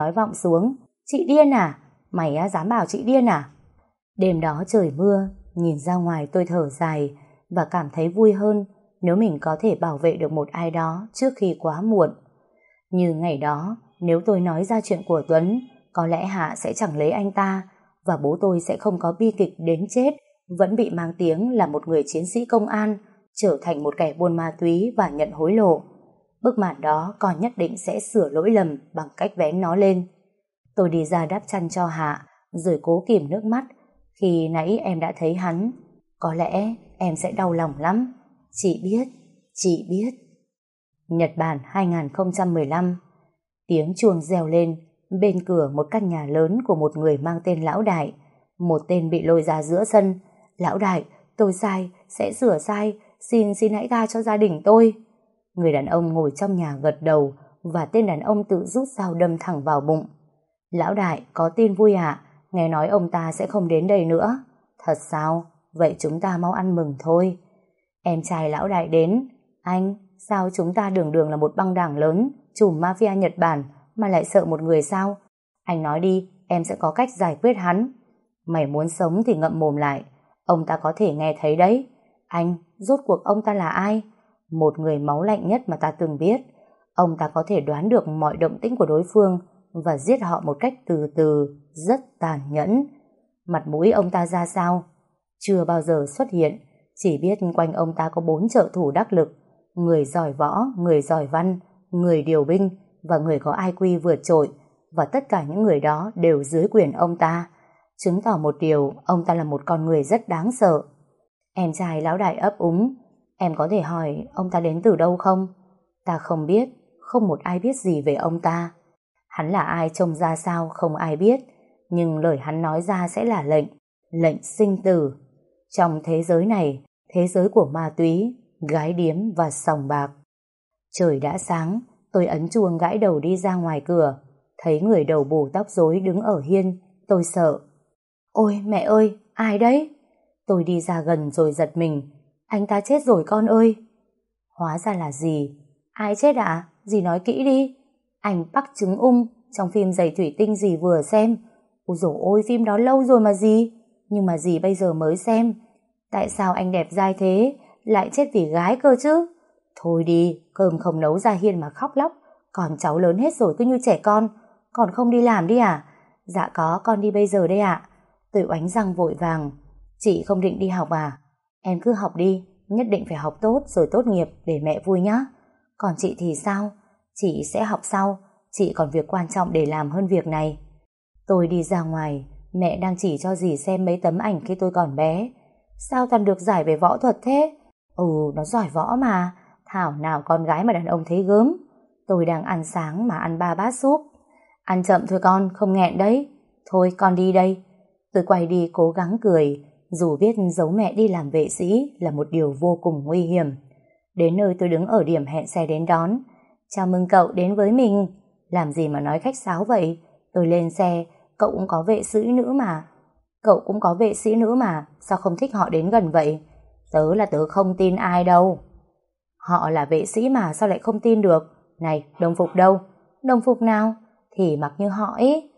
nói vọng xuống. Chị điên à? Mày á, dám bảo chị điên à? Đêm đó trời mưa, nhìn ra ngoài tôi thở dài và cảm thấy vui hơn nếu mình có thể bảo vệ được một ai đó trước khi quá muộn. Như ngày đó, nếu tôi nói ra chuyện của Tuấn, có lẽ Hạ sẽ chẳng lấy anh ta và bố tôi sẽ không có bi kịch đến chết vẫn bị mang tiếng là một người chiến sĩ công an trở thành một kẻ buôn ma túy và nhận hối lộ. Bức màn đó con nhất định sẽ sửa lỗi lầm bằng cách vén nó lên. Tôi đi ra đắp chăn cho Hạ rồi cố kìm nước mắt khi nãy em đã thấy hắn. Có lẽ em sẽ đau lòng lắm. Chị biết, chị biết. Nhật Bản 2015 Tiếng chuông reo lên bên cửa một căn nhà lớn của một người mang tên Lão Đại. Một tên bị lôi ra giữa sân. Lão Đại, tôi sai, sẽ sửa sai, xin xin hãy tha cho gia đình tôi. Người đàn ông ngồi trong nhà gật đầu và tên đàn ông tự rút dao đâm thẳng vào bụng. Lão Đại, có tin vui ạ, nghe nói ông ta sẽ không đến đây nữa. Thật sao? Vậy chúng ta mau ăn mừng thôi. Em trai Lão Đại đến. Anh, sao chúng ta đường đường là một băng đảng lớn, chùm mafia Nhật Bản, mà lại sợ một người sao? Anh nói đi, em sẽ có cách giải quyết hắn. Mày muốn sống thì ngậm mồm lại. Ông ta có thể nghe thấy đấy. Anh, rốt cuộc ông ta là ai? Một người máu lạnh nhất mà ta từng biết. Ông ta có thể đoán được mọi động tĩnh của đối phương và giết họ một cách từ từ, rất tàn nhẫn. Mặt mũi ông ta ra sao? Chưa bao giờ xuất hiện, chỉ biết quanh ông ta có bốn trợ thủ đắc lực, người giỏi võ, người giỏi văn, người điều binh và người có IQ vượt trội, và tất cả những người đó đều dưới quyền ông ta, chứng tỏ một điều ông ta là một con người rất đáng sợ. Em trai lão đại ấp úng, em có thể hỏi ông ta đến từ đâu không? Ta không biết, không một ai biết gì về ông ta. Hắn là ai trông ra sao không ai biết, nhưng lời hắn nói ra sẽ là lệnh, lệnh sinh tử. Trong thế giới này, thế giới của ma túy, gái điếm và sòng bạc. Trời đã sáng, tôi ấn chuông gãi đầu đi ra ngoài cửa, thấy người đầu bù tóc rối đứng ở hiên, tôi sợ. Ôi mẹ ơi, ai đấy? Tôi đi ra gần rồi giật mình, anh ta chết rồi con ơi. Hóa ra là gì? Ai chết ạ? À? Dì nói kỹ đi. Anh Bắc trứng ung trong phim giày thủy tinh gì vừa xem. Ôi dồi ôi, phim đó lâu rồi mà gì? Nhưng mà gì bây giờ mới xem? Tại sao anh đẹp dai thế? Lại chết vì gái cơ chứ? Thôi đi, cơm không nấu ra hiên mà khóc lóc. Còn cháu lớn hết rồi cứ như trẻ con. Còn không đi làm đi à? Dạ có, con đi bây giờ đây ạ. Tôi oánh răng vội vàng. Chị không định đi học à? Em cứ học đi, nhất định phải học tốt rồi tốt nghiệp để mẹ vui nhá. Còn chị thì sao? Chị sẽ học sau, chị còn việc quan trọng để làm hơn việc này. Tôi đi ra ngoài, mẹ đang chỉ cho dì xem mấy tấm ảnh khi tôi còn bé. Sao toàn được giải về võ thuật thế? Ừ, nó giỏi võ mà. Thảo nào con gái mà đàn ông thấy gớm. Tôi đang ăn sáng mà ăn ba bát súp. Ăn chậm thôi con, không nghẹn đấy. Thôi con đi đây. Tôi quay đi cố gắng cười, dù biết giấu mẹ đi làm vệ sĩ là một điều vô cùng nguy hiểm. Đến nơi tôi đứng ở điểm hẹn xe đến đón. Chào mừng cậu đến với mình. Làm gì mà nói khách sáo vậy? Tôi lên xe, cậu cũng có vệ sĩ nữ mà. Cậu cũng có vệ sĩ nữ mà, sao không thích họ đến gần vậy? Tớ là tớ không tin ai đâu. Họ là vệ sĩ mà sao lại không tin được? Này, đồng phục đâu? Đồng phục nào? Thì mặc như họ ấy.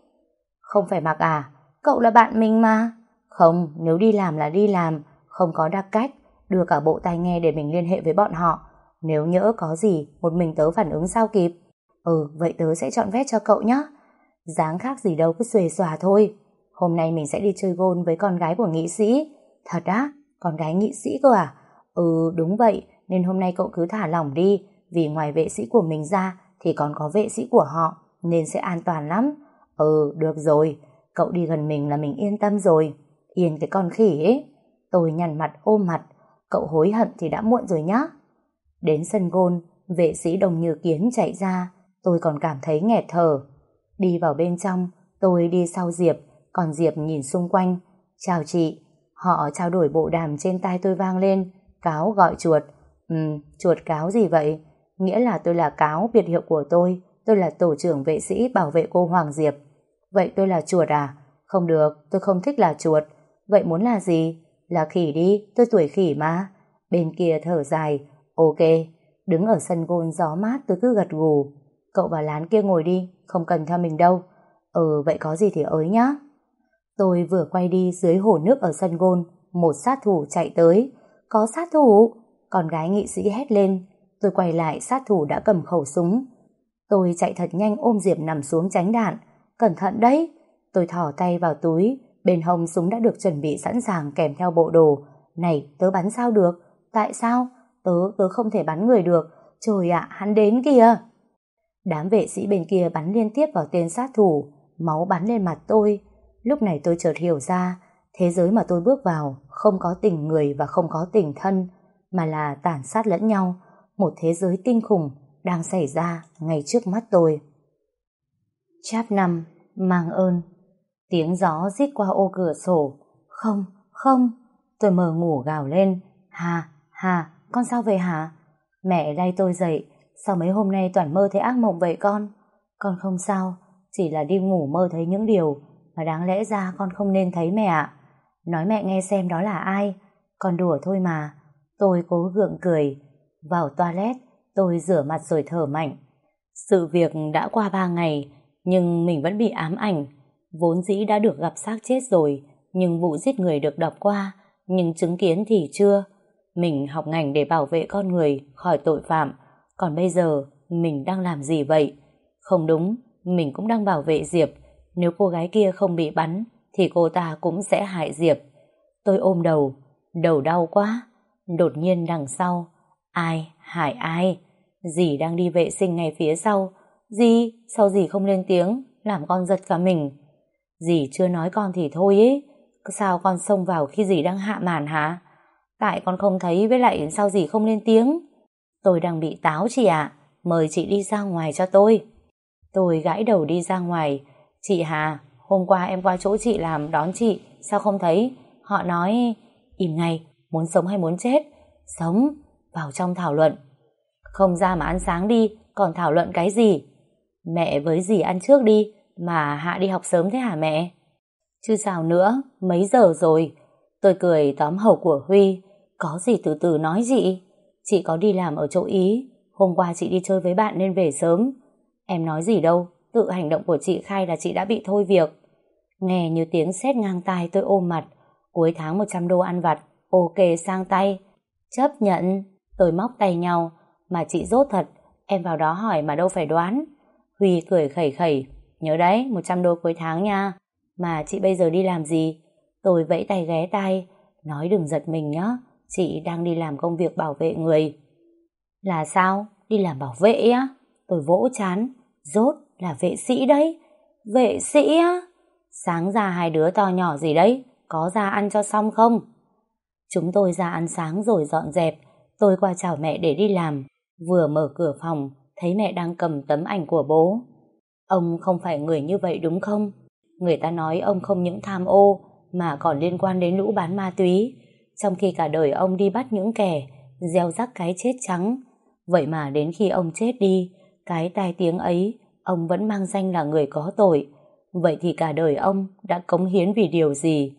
Không phải mặc à? Cậu là bạn mình mà. Không, nếu đi làm là đi làm, không có đặc cách, đưa cả bộ tai nghe để mình liên hệ với bọn họ. Nếu nhỡ có gì, một mình tớ phản ứng sao kịp. Ừ, vậy tớ sẽ chọn vét cho cậu nhé. Dáng khác gì đâu cứ xuề xòa thôi. Hôm nay mình sẽ đi chơi gôn với con gái của nghị sĩ. Thật á? Con gái nghị sĩ cơ à? Ừ, đúng vậy, nên hôm nay cậu cứ thả lỏng đi, vì ngoài vệ sĩ của mình ra thì còn có vệ sĩ của họ, nên sẽ an toàn lắm. Ừ, được rồi, cậu đi gần mình là mình yên tâm rồi. Yên cái con khỉ ấy. Tôi nhằn mặt ôm mặt, cậu hối hận thì đã muộn rồi nhá. Đến sân gôn, vệ sĩ đồng như kiến chạy ra, tôi còn cảm thấy nghẹt thở. Đi vào bên trong, tôi đi sau Diệp, còn Diệp nhìn xung quanh. Chào chị, họ trao đổi bộ đàm trên tai tôi vang lên, cáo gọi chuột. Ừ, chuột cáo gì vậy? Nghĩa là tôi là cáo biệt hiệu của tôi, tôi là tổ trưởng vệ sĩ bảo vệ cô Hoàng Diệp. Vậy tôi là chuột à? Không được, tôi không thích là chuột. Vậy muốn là gì? Là khỉ đi, tôi tuổi khỉ mà. Bên kia thở dài, ok. Đứng ở sân gôn gió mát tôi cứ gật gù. Cậu vào lán kia ngồi đi, không cần theo mình đâu. Ừ, vậy có gì thì ới nhá. Tôi vừa quay đi dưới hồ nước ở sân gôn, một sát thủ chạy tới. Có sát thủ! Con gái nghị sĩ hét lên. Tôi quay lại, sát thủ đã cầm khẩu súng. Tôi chạy thật nhanh ôm Diệp nằm xuống tránh đạn. Cẩn thận đấy! Tôi thỏ tay vào túi, bên hông súng đã được chuẩn bị sẵn sàng kèm theo bộ đồ. Này, tớ bắn sao được? Tại sao? Tớ, tớ không thể bắn người được. Trời ạ, hắn đến kìa! Đám vệ sĩ bên kia bắn liên tiếp vào tên sát thủ, máu bắn lên mặt tôi. Lúc này tôi chợt hiểu ra, thế giới mà tôi bước vào không có tình người và không có tình thân, mà là tàn sát lẫn nhau, một thế giới kinh khủng đang xảy ra ngay trước mắt tôi. Chap 5. Mang ơn Tiếng gió rít qua ô cửa sổ. Không, không. Tôi mờ ngủ gào lên. Hà, Hà, con sao về hả? Mẹ lay tôi dậy. Sao mấy hôm nay toàn mơ thấy ác mộng vậy con? Con không sao. Chỉ là đi ngủ mơ thấy những điều mà đáng lẽ ra con không nên thấy mẹ ạ. Nói mẹ nghe xem đó là ai. Con đùa thôi mà. Tôi cố gượng cười. Vào toilet, tôi rửa mặt rồi thở mạnh. Sự việc đã qua ba ngày, nhưng mình vẫn bị ám ảnh. Vốn dĩ đã được gặp xác chết rồi, nhưng vụ giết người được đọc qua, nhưng chứng kiến thì chưa. Mình học ngành để bảo vệ con người khỏi tội phạm, còn bây giờ mình đang làm gì vậy? Không đúng, mình cũng đang bảo vệ Diệp. Nếu cô gái kia không bị bắn, thì cô ta cũng sẽ hại Diệp. Tôi ôm đầu, đầu đau quá. Đột nhiên đằng sau, ai hại ai? Dì đang đi vệ sinh ngay phía sau. Dì, sao dì không lên tiếng, làm con giật cả mình. Dì chưa nói con thì thôi ấy. Sao con xông vào khi dì đang hạ màn hả? Tại con không thấy với lại sao dì không lên tiếng? Tôi đang bị táo chị ạ. Mời chị đi ra ngoài cho tôi. Tôi gãi đầu đi ra ngoài. Chị Hà, hôm qua em qua chỗ chị làm đón chị. Sao không thấy? Họ nói... Im ngay, muốn sống hay muốn chết? Sống, vào trong thảo luận. Không ra mà ăn sáng đi, còn thảo luận cái gì? Mẹ với dì ăn trước đi, mà Hạ đi học sớm thế hả mẹ? Chứ sao nữa, mấy giờ rồi? Tôi cười tóm hầu của Huy. Có gì từ từ nói chị. Chị có đi làm ở chỗ Ý. Hôm qua chị đi chơi với bạn nên về sớm. Em nói gì đâu, tự hành động của chị khai là chị đã bị thôi việc. Nghe như tiếng sét ngang tai tôi ôm mặt. Cuối tháng 100 đô ăn vặt, ok sang tay. Chấp nhận, tôi móc tay nhau. Mà chị rốt thật, em vào đó hỏi mà đâu phải đoán. Huy cười khẩy khẩy. Nhớ đấy, 100 đô cuối tháng nha. Mà chị bây giờ đi làm gì? Tôi vẫy tay ghé tay. Nói đừng giật mình nhá. Chị đang đi làm công việc bảo vệ người. Là sao? Đi làm bảo vệ á? Tôi vỗ chán. Rốt là vệ sĩ đấy. Vệ sĩ á? Sáng ra hai đứa to nhỏ gì đấy? Có ra ăn cho xong không? Chúng tôi ra ăn sáng rồi dọn dẹp. Tôi qua chào mẹ để đi làm. Vừa mở cửa phòng, thấy mẹ đang cầm tấm ảnh của bố. Ông không phải người như vậy đúng không? Người ta nói ông không những tham ô, mà còn liên quan đến lũ bán ma túy trong khi cả đời ông đi bắt những kẻ, gieo rắc cái chết trắng. Vậy mà đến khi ông chết đi, cái tai tiếng ấy, ông vẫn mang danh là người có tội. Vậy thì cả đời ông đã cống hiến vì điều gì?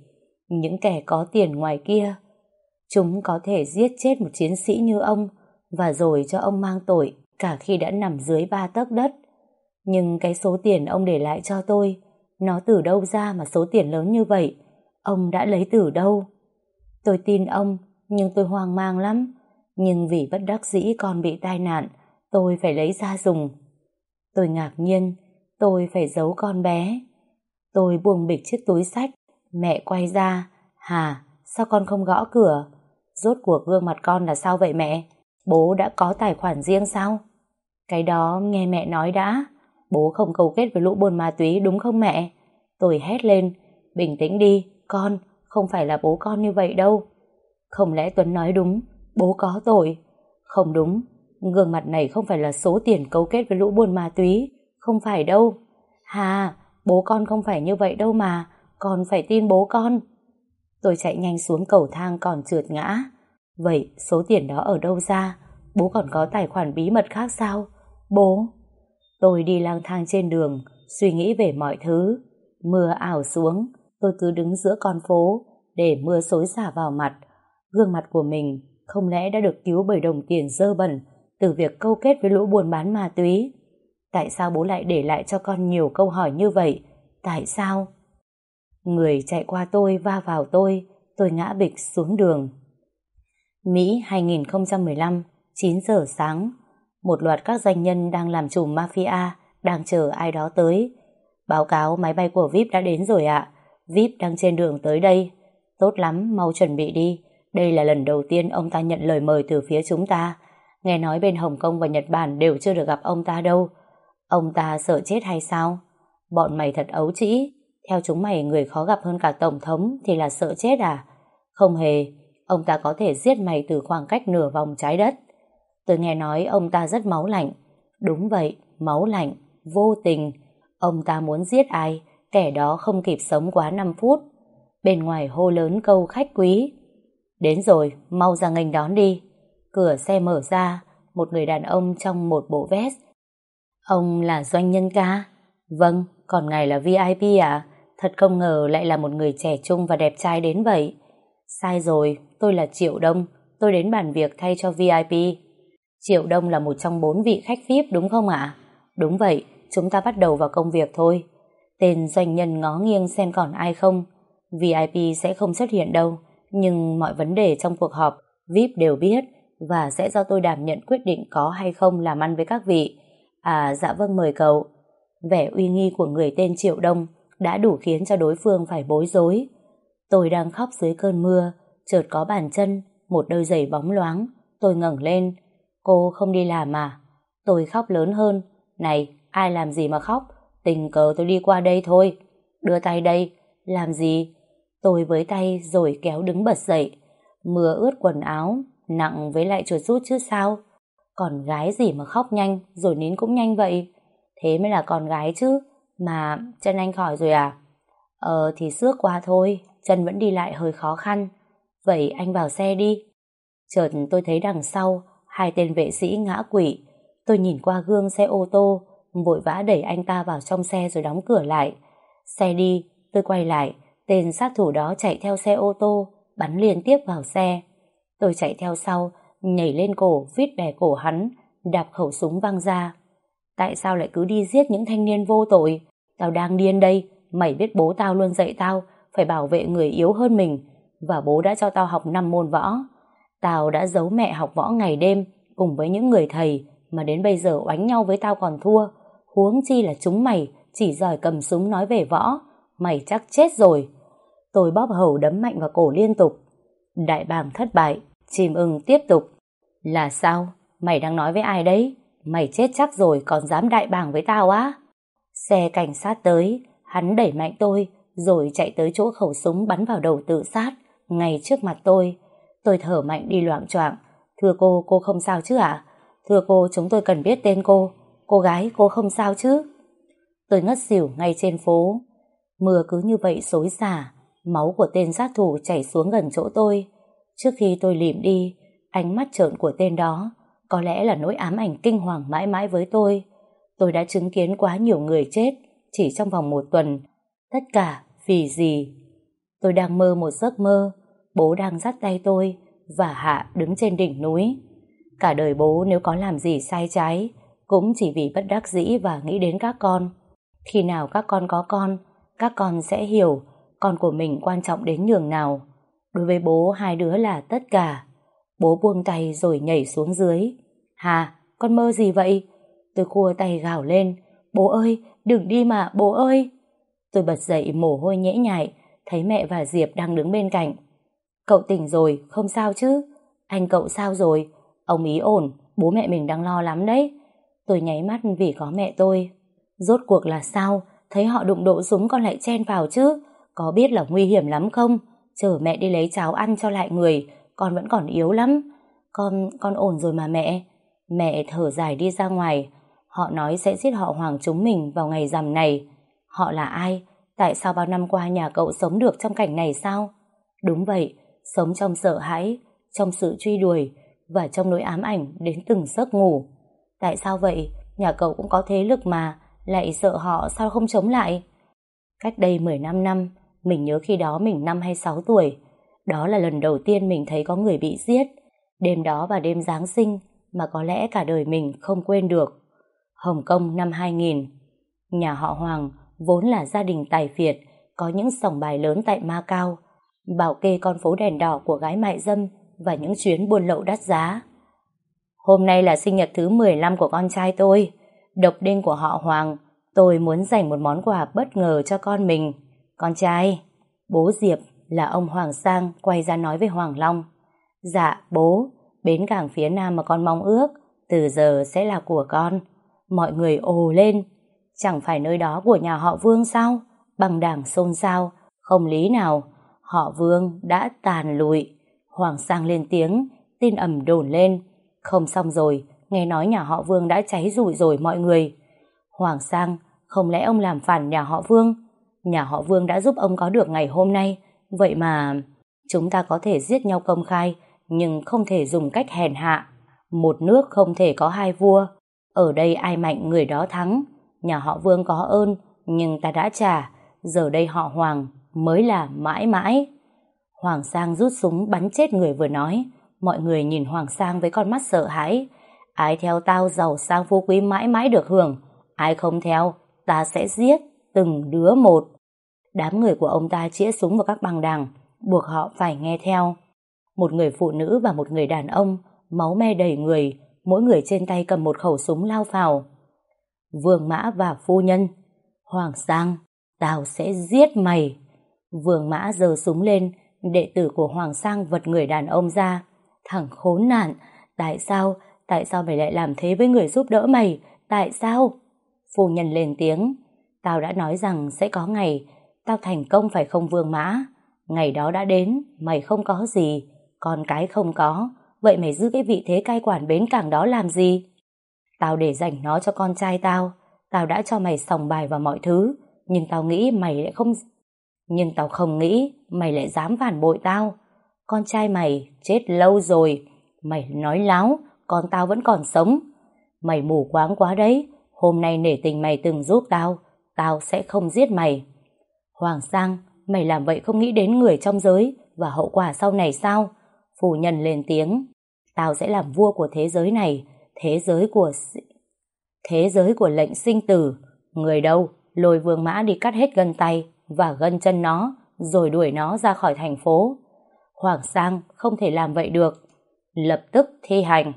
Những kẻ có tiền ngoài kia chúng có thể giết chết một chiến sĩ như ông, và rồi cho ông mang tội, cả khi đã nằm dưới ba tấc đất. Nhưng cái số tiền ông để lại cho tôi, nó từ đâu ra mà số tiền lớn như vậy? Ông đã lấy từ đâu? Tôi tin ông, nhưng tôi hoang mang lắm. Nhưng vì bất đắc dĩ con bị tai nạn, tôi phải lấy ra dùng. Tôi ngạc nhiên, tôi phải giấu con bé. Tôi buông bịch chiếc túi sách, mẹ quay ra. Hà, sao con không gõ cửa? Rốt cuộc gương mặt con là sao vậy mẹ? Bố đã có tài khoản riêng sao? Cái đó nghe mẹ nói đã. Bố không câu kết với lũ buôn ma túy đúng không mẹ? Tôi hét lên, bình tĩnh đi, con, không phải là bố con như vậy đâu. Không lẽ Tuấn nói đúng, bố có tội? Không đúng, gương mặt này không phải là số tiền cấu kết với lũ buôn ma túy, không phải đâu. Hà, bố con không phải như vậy đâu mà, con phải tin bố con. Tôi chạy nhanh xuống cầu thang còn trượt ngã. Vậy số tiền đó ở đâu ra? Bố còn có tài khoản bí mật khác sao? Bố, Tôi đi lang thang trên đường, suy nghĩ về mọi thứ. Mưa ảo xuống, tôi cứ đứng giữa con phố để mưa xối xả vào mặt. Gương mặt của mình không lẽ đã được cứu bởi đồng tiền dơ bẩn từ việc câu kết với lũ buôn bán ma túy. Tại sao bố lại để lại cho con nhiều câu hỏi như vậy? Tại sao? Người chạy qua tôi va vào tôi, tôi ngã bịch xuống đường. Mỹ 2015, 9 giờ sáng. Một loạt các doanh nhân đang làm chủ mafia, đang chờ ai đó tới. Báo cáo máy bay của VIP đã đến rồi ạ. VIP đang trên đường tới đây. Tốt lắm, mau chuẩn bị đi. Đây là lần đầu tiên ông ta nhận lời mời từ phía chúng ta. Nghe nói bên Hồng Kông và Nhật Bản đều chưa được gặp ông ta đâu. Ông ta sợ chết hay sao? Bọn mày thật ấu trĩ. Theo chúng mày người khó gặp hơn cả Tổng thống thì là sợ chết à? Không hề. Ông ta có thể giết mày từ khoảng cách nửa vòng trái đất. Tôi nghe nói ông ta rất máu lạnh. Đúng vậy, máu lạnh, vô tình. Ông ta muốn giết ai, kẻ đó không kịp sống quá 5 phút. Bên ngoài hô lớn câu khách quý. Đến rồi, mau ra nghênh đón đi. Cửa xe mở ra, một người đàn ông trong một bộ vest. Ông là doanh nhân ca? Vâng, còn ngài là VIP à? Thật không ngờ lại là một người trẻ trung và đẹp trai đến vậy. Sai rồi, tôi là Triệu Đông, tôi đến bàn việc thay cho VIP. Triệu Đông là một trong bốn vị khách VIP đúng không ạ? Đúng vậy, chúng ta bắt đầu vào công việc thôi. Tên doanh nhân ngó nghiêng xem còn ai không. VIP sẽ không xuất hiện đâu, nhưng mọi vấn đề trong cuộc họp VIP đều biết và sẽ do tôi đảm nhận quyết định có hay không làm ăn với các vị. À dạ vâng mời cậu. Vẻ uy nghi của người tên Triệu Đông đã đủ khiến cho đối phương phải bối rối. Tôi đang khóc dưới cơn mưa, chợt có bàn chân, một đôi giày bóng loáng. Tôi ngẩng lên. Cô không đi làm à? Tôi khóc lớn hơn. Này, ai làm gì mà khóc? Tình cờ tôi đi qua đây thôi. Đưa tay đây. Làm gì? Tôi với tay rồi kéo đứng bật dậy. Mưa ướt quần áo, nặng với lại chuột rút chứ sao? Còn gái gì mà khóc nhanh, rồi nín cũng nhanh vậy? Thế mới là con gái chứ. Mà chân anh khỏi rồi à? Ờ thì xước qua thôi, chân vẫn đi lại hơi khó khăn. Vậy anh vào xe đi. Chợt tôi thấy đằng sau, hai tên vệ sĩ ngã quỵ. Tôi nhìn qua gương xe ô tô, vội vã đẩy anh ta vào trong xe rồi đóng cửa lại. Xe đi, tôi quay lại, tên sát thủ đó chạy theo xe ô tô, bắn liên tiếp vào xe. Tôi chạy theo sau, nhảy lên cổ, vít bè cổ hắn, đạp khẩu súng văng ra. Tại sao lại cứ đi giết những thanh niên vô tội? Tao đang điên đây, mày biết bố tao luôn dạy tao phải bảo vệ người yếu hơn mình và bố đã cho tao học năm môn võ. Tao đã giấu mẹ học võ ngày đêm cùng với những người thầy mà đến bây giờ oánh nhau với tao còn thua. Huống chi là chúng mày chỉ giỏi cầm súng nói về võ. Mày chắc chết rồi. Tôi bóp hầu đấm mạnh vào cổ liên tục. Đại bàng thất bại, chim ưng tiếp tục. Là sao? Mày đang nói với ai đấy? Mày chết chắc rồi còn dám đại bàng với tao á? Xe cảnh sát tới, hắn đẩy mạnh tôi, rồi chạy tới chỗ khẩu súng bắn vào đầu tự sát, ngay trước mặt tôi. Tôi thở mạnh đi loạn choạng. Thưa cô, cô không sao chứ ạ? Thưa cô, chúng tôi cần biết tên cô. Cô gái, cô không sao chứ? Tôi ngất xỉu ngay trên phố. Mưa cứ như vậy xối xả, máu của tên sát thủ chảy xuống gần chỗ tôi. Trước khi tôi lìm đi, ánh mắt trợn của tên đó có lẽ là nỗi ám ảnh kinh hoàng mãi mãi với tôi. Tôi đã chứng kiến quá nhiều người chết chỉ trong vòng một tuần. Tất cả vì gì? Tôi đang mơ một giấc mơ, bố đang dắt tay tôi và Hạ đứng trên đỉnh núi. Cả đời bố nếu có làm gì sai trái cũng chỉ vì bất đắc dĩ và nghĩ đến các con. Khi nào các con có con, các con sẽ hiểu con của mình quan trọng đến nhường nào. Đối với bố hai đứa là tất cả. Bố buông tay rồi nhảy xuống dưới. Hà, con mơ gì vậy? Tôi khua tay gào lên. Bố ơi, đừng đi mà, bố ơi! Tôi bật dậy mồ hôi nhễ nhại, thấy mẹ và Diệp đang đứng bên cạnh. Cậu tỉnh rồi, không sao chứ? Anh cậu sao rồi? Ông ý ổn, bố mẹ mình đang lo lắm đấy. Tôi nháy mắt vì có mẹ tôi. Rốt cuộc là sao? Thấy họ đụng độ súng con lại chen vào chứ? Có biết là nguy hiểm lắm không? Chờ mẹ đi lấy cháo ăn cho lại người, con vẫn còn yếu lắm. Con, con ổn rồi mà mẹ. Mẹ thở dài đi ra ngoài. Họ nói sẽ giết họ hoàng chúng mình vào ngày rằm này. Họ là ai? Tại sao bao năm qua nhà cậu sống được trong cảnh này sao? Đúng vậy, sống trong sợ hãi, trong sự truy đuổi và trong nỗi ám ảnh đến từng giấc ngủ. Tại sao vậy? Nhà cậu cũng có thế lực mà, lại sợ họ sao không chống lại? Cách đây 15 năm, mình nhớ khi đó mình 5 hay 6 tuổi. Đó là lần đầu tiên mình thấy có người bị giết. Đêm đó và đêm Giáng sinh mà có lẽ cả đời mình không quên được. Hồng Kông năm 2000. Nhà họ Hoàng vốn là gia đình tài phiệt có những sòng bài lớn tại Macau, bảo kê con phố đèn đỏ của gái mại dâm và những chuyến buôn lậu đắt giá. Hôm nay là sinh nhật thứ 15 của con trai tôi, độc đinh của họ Hoàng, tôi muốn dành một món quà bất ngờ cho con mình. Con trai, bố Diệp là ông Hoàng Sang quay ra nói với Hoàng Long. Dạ, bố, bến cảng phía nam mà con mong ước, từ giờ sẽ là của con. Mọi người ồ lên, chẳng phải nơi đó của nhà họ Vương sao? Bằng đảng xôn xao, không lý nào, họ Vương đã tàn lụi. Hoàng Sang lên tiếng, tin ầm đồn lên. Không xong rồi, nghe nói nhà họ Vương đã cháy rủi rồi mọi người. Hoàng Sang, không lẽ ông làm phản nhà họ Vương? Nhà họ Vương đã giúp ông có được ngày hôm nay, vậy mà... Chúng ta có thể giết nhau công khai, nhưng không thể dùng cách hèn hạ. Một nước không thể có hai vua. Ở đây ai mạnh người đó thắng. Nhà họ Vương có ơn, nhưng ta đã trả. Giờ đây họ Hoàng mới là mãi mãi. Hoàng Sang rút súng bắn chết người vừa nói. Mọi người nhìn Hoàng Sang với con mắt sợ hãi. Ai theo tao giàu sang phú quý mãi mãi được hưởng. Ai không theo, ta sẽ giết từng đứa một. Đám người của ông ta chĩa súng vào các băng đảng, buộc họ phải nghe theo. Một người phụ nữ và một người đàn ông, máu me đầy người, mỗi người trên tay cầm một khẩu súng lao vào. Vương Mã và phu nhân, Hoàng Sang, tao sẽ giết mày. Vương Mã giơ súng lên, đệ tử của Hoàng Sang vật người đàn ông ra. Thằng khốn nạn, tại sao, tại sao mày lại làm thế với người giúp đỡ mày, tại sao? Phu nhân lên tiếng, tao đã nói rằng sẽ có ngày, tao thành công phải không Vương Mã? Ngày đó đã đến, mày không có gì, con cái không có, vậy mày giữ cái vị thế cai quản bến cảng đó làm gì? Tao để dành nó cho con trai tao, tao đã cho mày sòng bài và mọi thứ, nhưng tao nghĩ mày lại không... Nhưng tao không nghĩ mày lại dám phản bội tao. Con trai mày chết lâu rồi, mày nói láo, con tao vẫn còn sống. Mày mù quáng quá đấy, hôm nay nể tình mày từng giúp tao, tao sẽ không giết mày. Hoàng Sang, mày làm vậy không nghĩ đến người trong giới và hậu quả sau này sao? Phủ nhân lên tiếng, tao sẽ làm vua của thế giới này, thế giới của... Thế giới của lệnh sinh tử. Người đâu, lôi vương mã đi cắt hết gân tay và gân chân nó, rồi đuổi nó ra khỏi thành phố. Hoàng Sang không thể làm vậy được. Lập tức thi hành.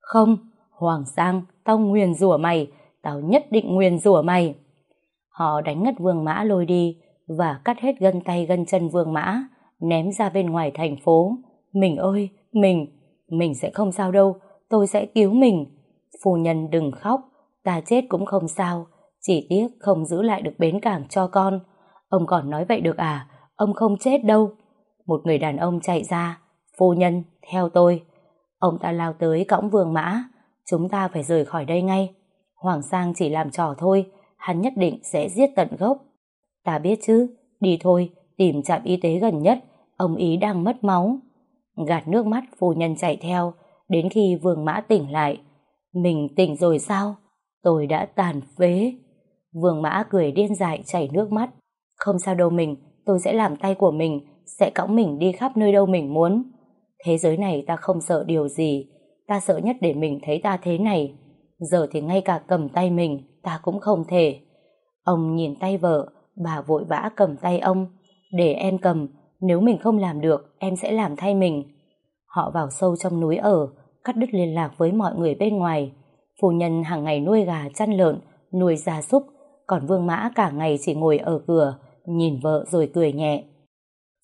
Không, Hoàng Sang, tao nguyền rủa mày, tao nhất định nguyền rủa mày. Họ đánh ngất vương mã lôi đi và cắt hết gân tay gân chân vương mã, ném ra bên ngoài thành phố. Mình ơi, mình, mình sẽ không sao đâu, tôi sẽ cứu mình. Phu nhân đừng khóc, ta chết cũng không sao, chỉ tiếc không giữ lại được bến cảng cho con. Ông còn nói vậy được à, ông không chết đâu. Một người đàn ông chạy ra, phu nhân, theo tôi. Ông ta lao tới cõng vương mã, chúng ta phải rời khỏi đây ngay. Hoàng Sang chỉ làm trò thôi, hắn nhất định sẽ giết tận gốc. Ta biết chứ, đi thôi, tìm trạm y tế gần nhất, ông ý đang mất máu. Gạt nước mắt phu nhân chạy theo, đến khi vương mã tỉnh lại. Mình tỉnh rồi sao? Tôi đã tàn phế. Vương mã cười điên dại chảy nước mắt. Không sao đâu mình, tôi sẽ làm tay của mình, sẽ cõng mình đi khắp nơi đâu mình muốn. Thế giới này ta không sợ điều gì, ta sợ nhất để mình thấy ta thế này. Giờ thì ngay cả cầm tay mình, ta cũng không thể. Ông nhìn tay vợ, bà vội vã cầm tay ông. Để em cầm, nếu mình không làm được, em sẽ làm thay mình. Họ vào sâu trong núi ở, cắt đứt liên lạc với mọi người bên ngoài. Phu nhân hàng ngày nuôi gà, chăn lợn, nuôi gia súc, còn Vương Mã cả ngày chỉ ngồi ở cửa, nhìn vợ rồi cười nhẹ.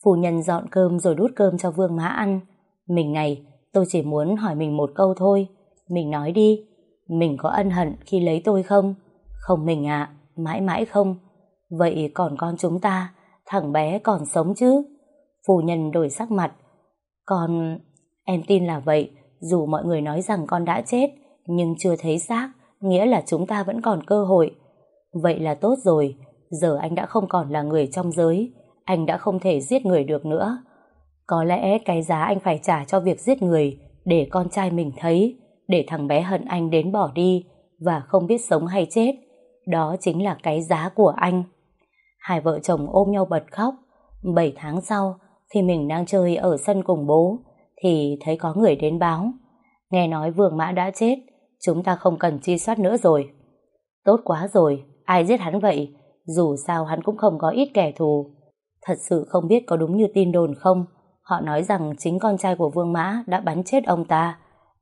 Phu nhân dọn cơm rồi đút cơm cho Vương Mã ăn. Mình này, tôi chỉ muốn hỏi mình một câu thôi. Mình nói đi, mình có ân hận khi lấy tôi không? Không mình ạ, mãi mãi không. Vậy còn con chúng ta, thằng bé còn sống chứ? Phu nhân đổi sắc mặt. Con... Em tin là vậy, dù mọi người nói rằng con đã chết, nhưng chưa thấy xác, nghĩa là chúng ta vẫn còn cơ hội. Vậy là tốt rồi, giờ anh đã không còn là người trong giới, anh đã không thể giết người được nữa. Có lẽ cái giá anh phải trả cho việc giết người để con trai mình thấy, để thằng bé hận anh đến bỏ đi và không biết sống hay chết. Đó chính là cái giá của anh. Hai vợ chồng ôm nhau bật khóc. Bảy tháng sau, khi mình đang chơi ở sân cùng bố, thì thấy có người đến báo. Nghe nói Vương Mã đã chết, chúng ta không cần chi soát nữa rồi. Tốt quá rồi, ai giết hắn vậy? Dù sao hắn cũng không có ít kẻ thù. Thật sự không biết có đúng như tin đồn không? Họ nói rằng chính con trai của Vương Mã đã bắn chết ông ta.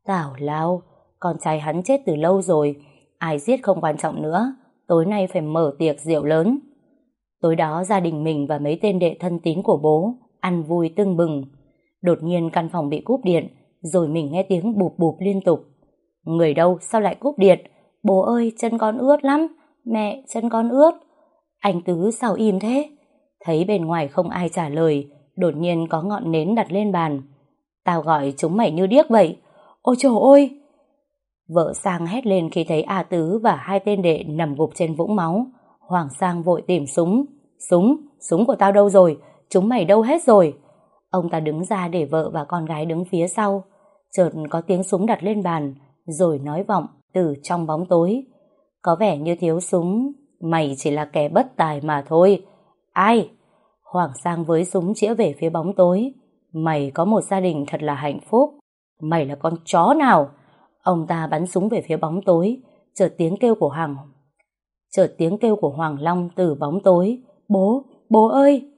Tảo lao, con trai hắn chết từ lâu rồi. Ai giết không quan trọng nữa. Tối nay phải mở tiệc rượu lớn. Tối đó gia đình mình và mấy tên đệ thân tín của bố ăn vui tưng bừng. Đột nhiên căn phòng bị cúp điện, rồi mình nghe tiếng bụp bụp liên tục. Người đâu sao lại cúp điện? Bố ơi, chân con ướt lắm. Mẹ, chân con ướt. Anh Tứ sao im thế? Thấy bên ngoài không ai trả lời, đột nhiên có ngọn nến đặt lên bàn. Tao gọi chúng mày như điếc vậy. Ôi trời ơi! Vợ Sang hét lên khi thấy A Tứ và hai tên đệ nằm gục trên vũng máu. Hoàng Sang vội tìm súng. Súng? Súng của tao đâu rồi? Chúng mày đâu hết rồi? Ông ta đứng ra để vợ và con gái đứng phía sau. Chợt có tiếng súng đặt lên bàn, rồi nói vọng từ trong bóng tối. Có vẻ như thiếu súng, mày chỉ là kẻ bất tài mà thôi. Ai? Hoàng Sang với súng chĩa về phía bóng tối. Mày có một gia đình thật là hạnh phúc. Mày là con chó nào? Ông ta bắn súng về phía bóng tối, chợt tiếng kêu của Hoàng. Chợt tiếng kêu của Hoàng Long từ bóng tối. Bố, bố ơi!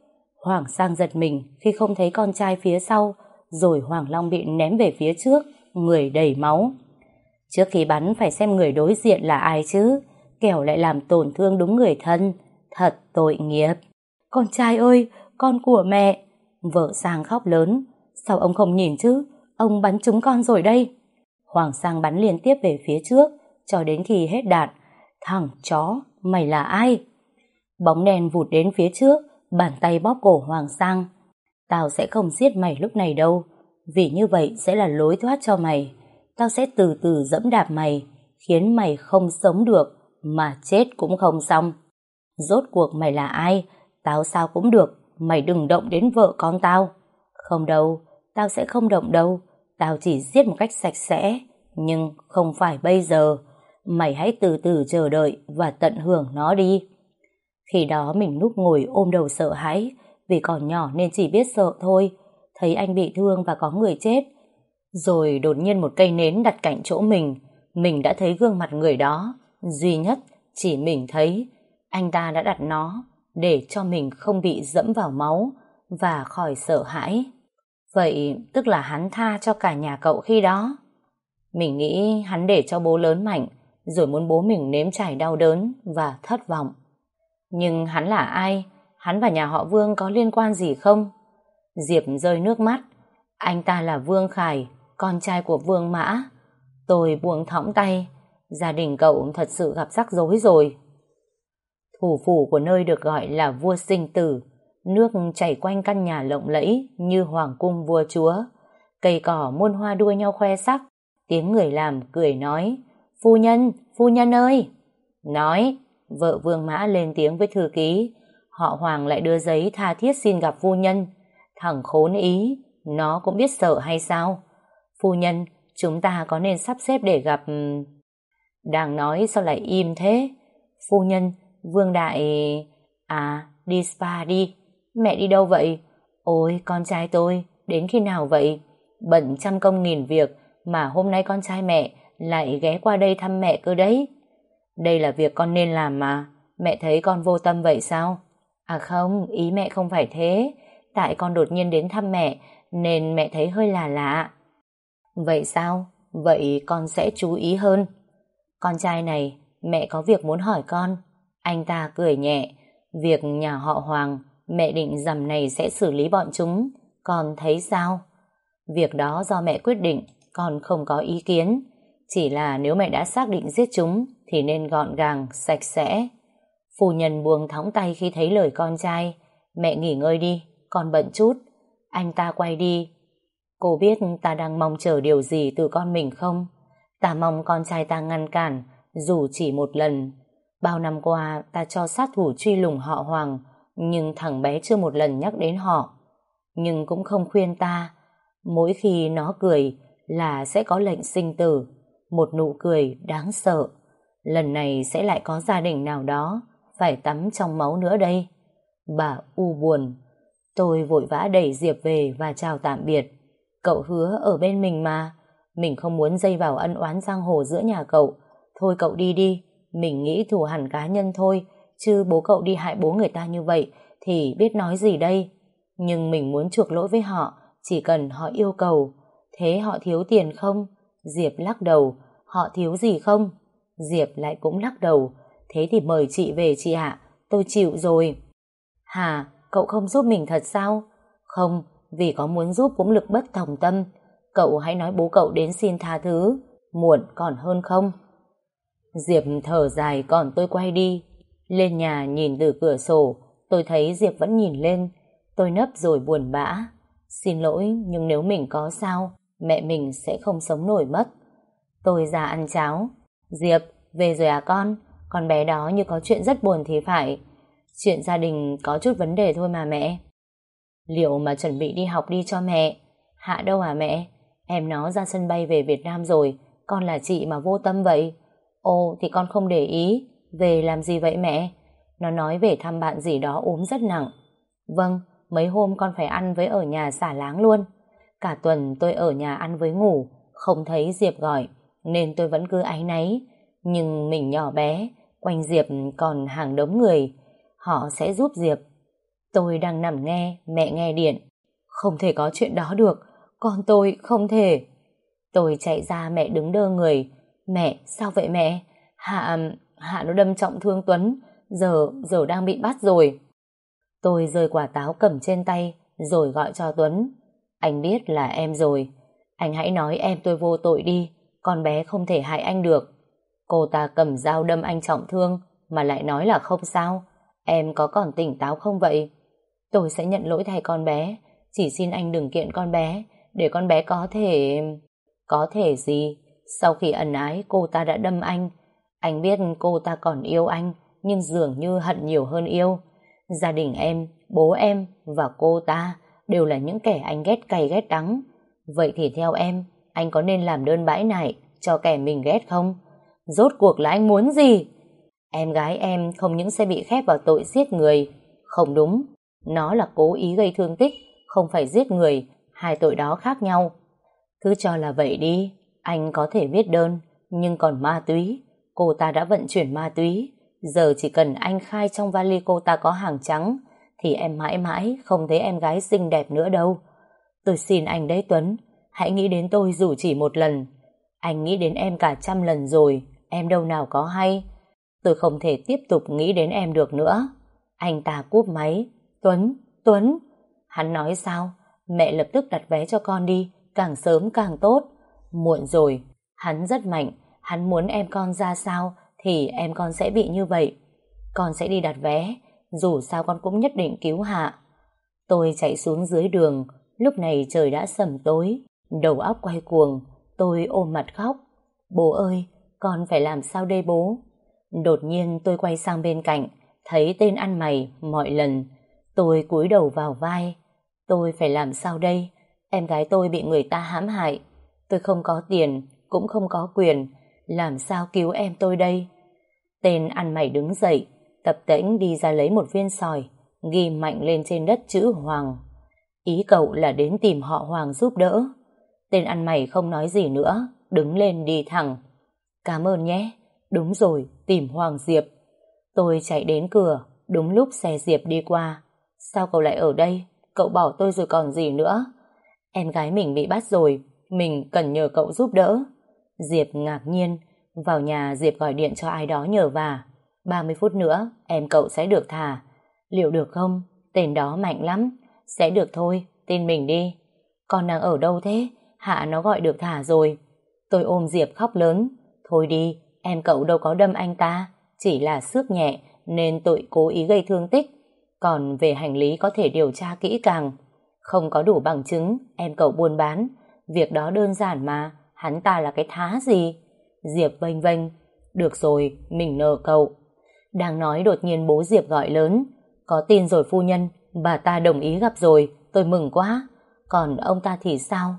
Hoàng Sang giật mình khi không thấy con trai phía sau, rồi Hoàng Long bị ném về phía trước, người đầy máu. Trước khi bắn phải xem người đối diện là ai chứ, kẻo lại làm tổn thương đúng người thân. Thật tội nghiệp. Con trai ơi, con của mẹ. Vợ Sang khóc lớn. Sao ông không nhìn chứ? Ông bắn trúng con rồi đây. Hoàng Sang bắn liên tiếp về phía trước, cho đến khi hết đạn. Thằng chó, mày là ai? Bóng đèn vụt đến phía trước, bàn tay bóp cổ Hoàng Sang. Tao sẽ không giết mày lúc này đâu, vì như vậy sẽ là lối thoát cho mày. Tao sẽ từ từ dẫm đạp mày, khiến mày không sống được, mà chết cũng không xong. Rốt cuộc mày là ai? Tao sao cũng được, mày đừng động đến vợ con tao. Không đâu, tao sẽ không động đâu, tao chỉ giết một cách sạch sẽ, nhưng không phải bây giờ. Mày hãy từ từ chờ đợi và tận hưởng nó đi. Khi đó mình núp ngồi ôm đầu sợ hãi, vì còn nhỏ nên chỉ biết sợ thôi. Thấy anh bị thương và có người chết. Rồi đột nhiên một cây nến đặt cạnh chỗ mình, mình đã thấy gương mặt người đó. Duy nhất, chỉ mình thấy, anh ta đã đặt nó để cho mình không bị dẫm vào máu và khỏi sợ hãi. Vậy tức là hắn tha cho cả nhà cậu khi đó. Mình nghĩ hắn để cho bố lớn mạnh, rồi muốn bố mình nếm trải đau đớn và thất vọng. Nhưng hắn là ai? Hắn và nhà họ Vương có liên quan gì không? Diệp rơi nước mắt. Anh ta là Vương Khải, con trai của Vương Mã. Tôi buông thõng tay. Gia đình cậu thật sự gặp rắc rối rồi. Thủ phủ của nơi được gọi là vua sinh tử. Nước chảy quanh căn nhà lộng lẫy như hoàng cung vua chúa. Cây cỏ muôn hoa đua nhau khoe sắc. Tiếng người làm cười nói. Phu nhân, phu nhân ơi! Nói, Vợ Vương Mã lên tiếng với thư ký, họ Hoàng lại đưa giấy tha thiết xin gặp phu nhân. Thằng khốn ý, nó cũng biết sợ hay sao? Phu nhân, chúng ta có nên sắp xếp để gặp... Đang nói sao lại im thế? Phu nhân, Vương Đại... À, đi spa đi. Mẹ đi đâu vậy? Ôi, con trai tôi, đến khi nào vậy? Bận trăm công nghìn việc, mà hôm nay con trai mẹ lại ghé qua đây thăm mẹ cơ đấy. Đây là việc con nên làm mà. Mẹ thấy con vô tâm vậy sao? À không, ý mẹ không phải thế. Tại con đột nhiên đến thăm mẹ, nên mẹ thấy hơi là lạ. Vậy sao? Vậy con sẽ chú ý hơn. Con trai này, mẹ có việc muốn hỏi con. Anh ta cười nhẹ. Việc nhà họ Hoàng, mẹ định dầm này sẽ xử lý bọn chúng. Con thấy sao? Việc đó do mẹ quyết định, con không có ý kiến. Chỉ là nếu mẹ đã xác định giết chúng, thì nên gọn gàng, sạch sẽ. Phu nhân buông thóng tay khi thấy lời con trai. Mẹ nghỉ ngơi đi, con bận chút. Anh ta quay đi. Cô biết ta đang mong chờ điều gì từ con mình không? Ta mong con trai ta ngăn cản, dù chỉ một lần. Bao năm qua ta cho sát thủ truy lùng họ Hoàng, nhưng thằng bé chưa một lần nhắc đến họ. Nhưng cũng không khuyên ta. Mỗi khi nó cười là sẽ có lệnh sinh tử. Một nụ cười đáng sợ. Lần này sẽ lại có gia đình nào đó phải tắm trong máu nữa đây. Bà u buồn. Tôi vội vã đẩy Diệp về và chào tạm biệt. Cậu hứa ở bên mình mà. Mình không muốn dây vào ân oán giang hồ giữa nhà cậu. Thôi cậu đi đi. mình nghĩ thù hẳn cá nhân thôi, chứ bố cậu đi hại bố người ta như vậy thì biết nói gì đây. Nhưng mình muốn chuộc lỗi với họ, chỉ cần họ yêu cầu. Thế họ thiếu tiền không? Diệp lắc đầu. Họ thiếu gì không? Diệp lại cũng lắc đầu. Thế thì mời chị về chị ạ, tôi chịu rồi. Hà, cậu không giúp mình thật sao? Không, vì có muốn giúp cũng lực bất thòng tâm. Cậu hãy nói bố cậu đến xin tha thứ, muộn còn hơn không? Diệp thở dài còn tôi quay đi. Lên nhà nhìn từ cửa sổ, tôi thấy Diệp vẫn nhìn lên. Tôi nấp rồi buồn bã. Xin lỗi, nhưng nếu mình có sao, mẹ mình sẽ không sống nổi mất. Tôi ra ăn cháo. Diệp, về rồi à con? Con bé đó như có chuyện rất buồn thì phải. Chuyện gia đình có chút vấn đề thôi mà mẹ. Liệu mà chuẩn bị đi học đi cho mẹ? Hạ đâu à mẹ? Em nó ra sân bay về Việt Nam rồi, con là chị mà vô tâm vậy. Ồ, thì con không để ý. Về làm gì vậy mẹ? Nó nói về thăm bạn gì đó ốm rất nặng. Vâng, mấy hôm con phải ăn với ở nhà xả láng luôn. Cả tuần tôi ở nhà ăn với ngủ, không thấy Diệp gọi, nên tôi vẫn cứ áy náy. Nhưng mình nhỏ bé, quanh Diệp còn hàng đống người. Họ sẽ giúp Diệp. Tôi đang nằm nghe, mẹ nghe điện. Không thể có chuyện đó được, con tôi không thể. Tôi chạy ra mẹ đứng đơ người. Mẹ, sao vậy mẹ? Hạ, Hạ nó đâm trọng thương Tuấn, giờ, giờ đang bị bắt rồi. Tôi rơi quả táo cầm trên tay, rồi gọi cho Tuấn. Anh biết là em rồi. Anh hãy nói em tôi vô tội đi, con bé không thể hại anh được. Cô ta cầm dao đâm anh trọng thương, mà lại nói là không sao. Em có còn tỉnh táo không vậy? Tôi sẽ nhận lỗi thay con bé, chỉ xin anh đừng kiện con bé, để con bé có thể... Có thể gì? Sau khi ẩn ái cô ta đã đâm anh. Anh biết cô ta còn yêu anh, nhưng dường như hận nhiều hơn yêu. Gia đình em, bố em và cô ta đều là những kẻ anh ghét cay ghét đắng. Vậy thì theo em, anh có nên làm đơn bãi nại cho kẻ mình ghét không? Rốt cuộc là anh muốn gì? Em gái em không những sẽ bị khép vào tội giết người. Không đúng, nó là cố ý gây thương tích, không phải giết người, hai tội đó khác nhau. Cứ cho là vậy đi, anh có thể viết đơn, nhưng còn ma túy, cô ta đã vận chuyển ma túy, giờ chỉ cần anh khai trong vali cô ta có hàng trắng, thì em mãi mãi không thấy em gái xinh đẹp nữa đâu. Tôi xin anh đấy Tuấn, hãy nghĩ đến tôi dù chỉ một lần. Anh nghĩ đến em cả trăm lần rồi, em đâu nào có hay. Tôi không thể tiếp tục nghĩ đến em được nữa. Anh ta cúp máy. Tuấn, Tuấn. Hắn nói sao? Mẹ lập tức đặt vé cho con đi, càng sớm càng tốt. Muộn rồi, hắn rất mạnh, hắn muốn em con ra sao thì em con sẽ bị như vậy. Con sẽ đi đặt vé, dù sao con cũng nhất định cứu Hạ. Tôi chạy xuống dưới đường, lúc này trời đã sầm tối, đầu óc quay cuồng, tôi ôm mặt khóc. Bố ơi, con phải làm sao đây bố? Đột nhiên tôi quay sang bên cạnh, thấy tên ăn mày mọi lần. Tôi cúi đầu vào vai. Tôi phải làm sao đây? Em gái tôi bị người ta hãm hại. Tôi không có tiền, cũng không có quyền. Làm sao cứu em tôi đây? Tên ăn mày đứng dậy, tập tễnh đi ra lấy một viên sỏi, ghi mạnh lên trên đất chữ Hoàng. Ý cậu là đến tìm họ Hoàng giúp đỡ. Tên ăn mày không nói gì nữa, đứng lên đi thẳng. Cảm ơn nhé. Đúng rồi, tìm Hoàng Diệp. Tôi chạy đến cửa, đúng lúc xe Diệp đi qua. Sao cậu lại ở đây? Cậu bỏ tôi rồi còn gì nữa? Em gái mình bị bắt rồi, mình cần nhờ cậu giúp đỡ. Diệp ngạc nhiên, vào nhà Diệp gọi điện cho ai đó nhờ vả. 30 phút nữa, em cậu sẽ được thả. Liệu được không? Tên đó mạnh lắm. Sẽ được thôi, tin mình đi. Con đang ở đâu thế? Hạ nó gọi được thả rồi. Tôi ôm Diệp khóc lớn. Thôi đi, em cậu đâu có đâm anh ta. Chỉ là xước nhẹ, nên tội cố ý gây thương tích. Còn về hành lý có thể điều tra kỹ càng. Không có đủ bằng chứng, em cậu buôn bán. Việc đó đơn giản mà, hắn ta là cái thá gì? Diệp vênh vênh. Được rồi, mình nợ cậu. Đang nói đột nhiên bố Diệp gọi lớn. Có tin rồi phu nhân, bà ta đồng ý gặp rồi, tôi mừng quá. Còn ông ta thì sao?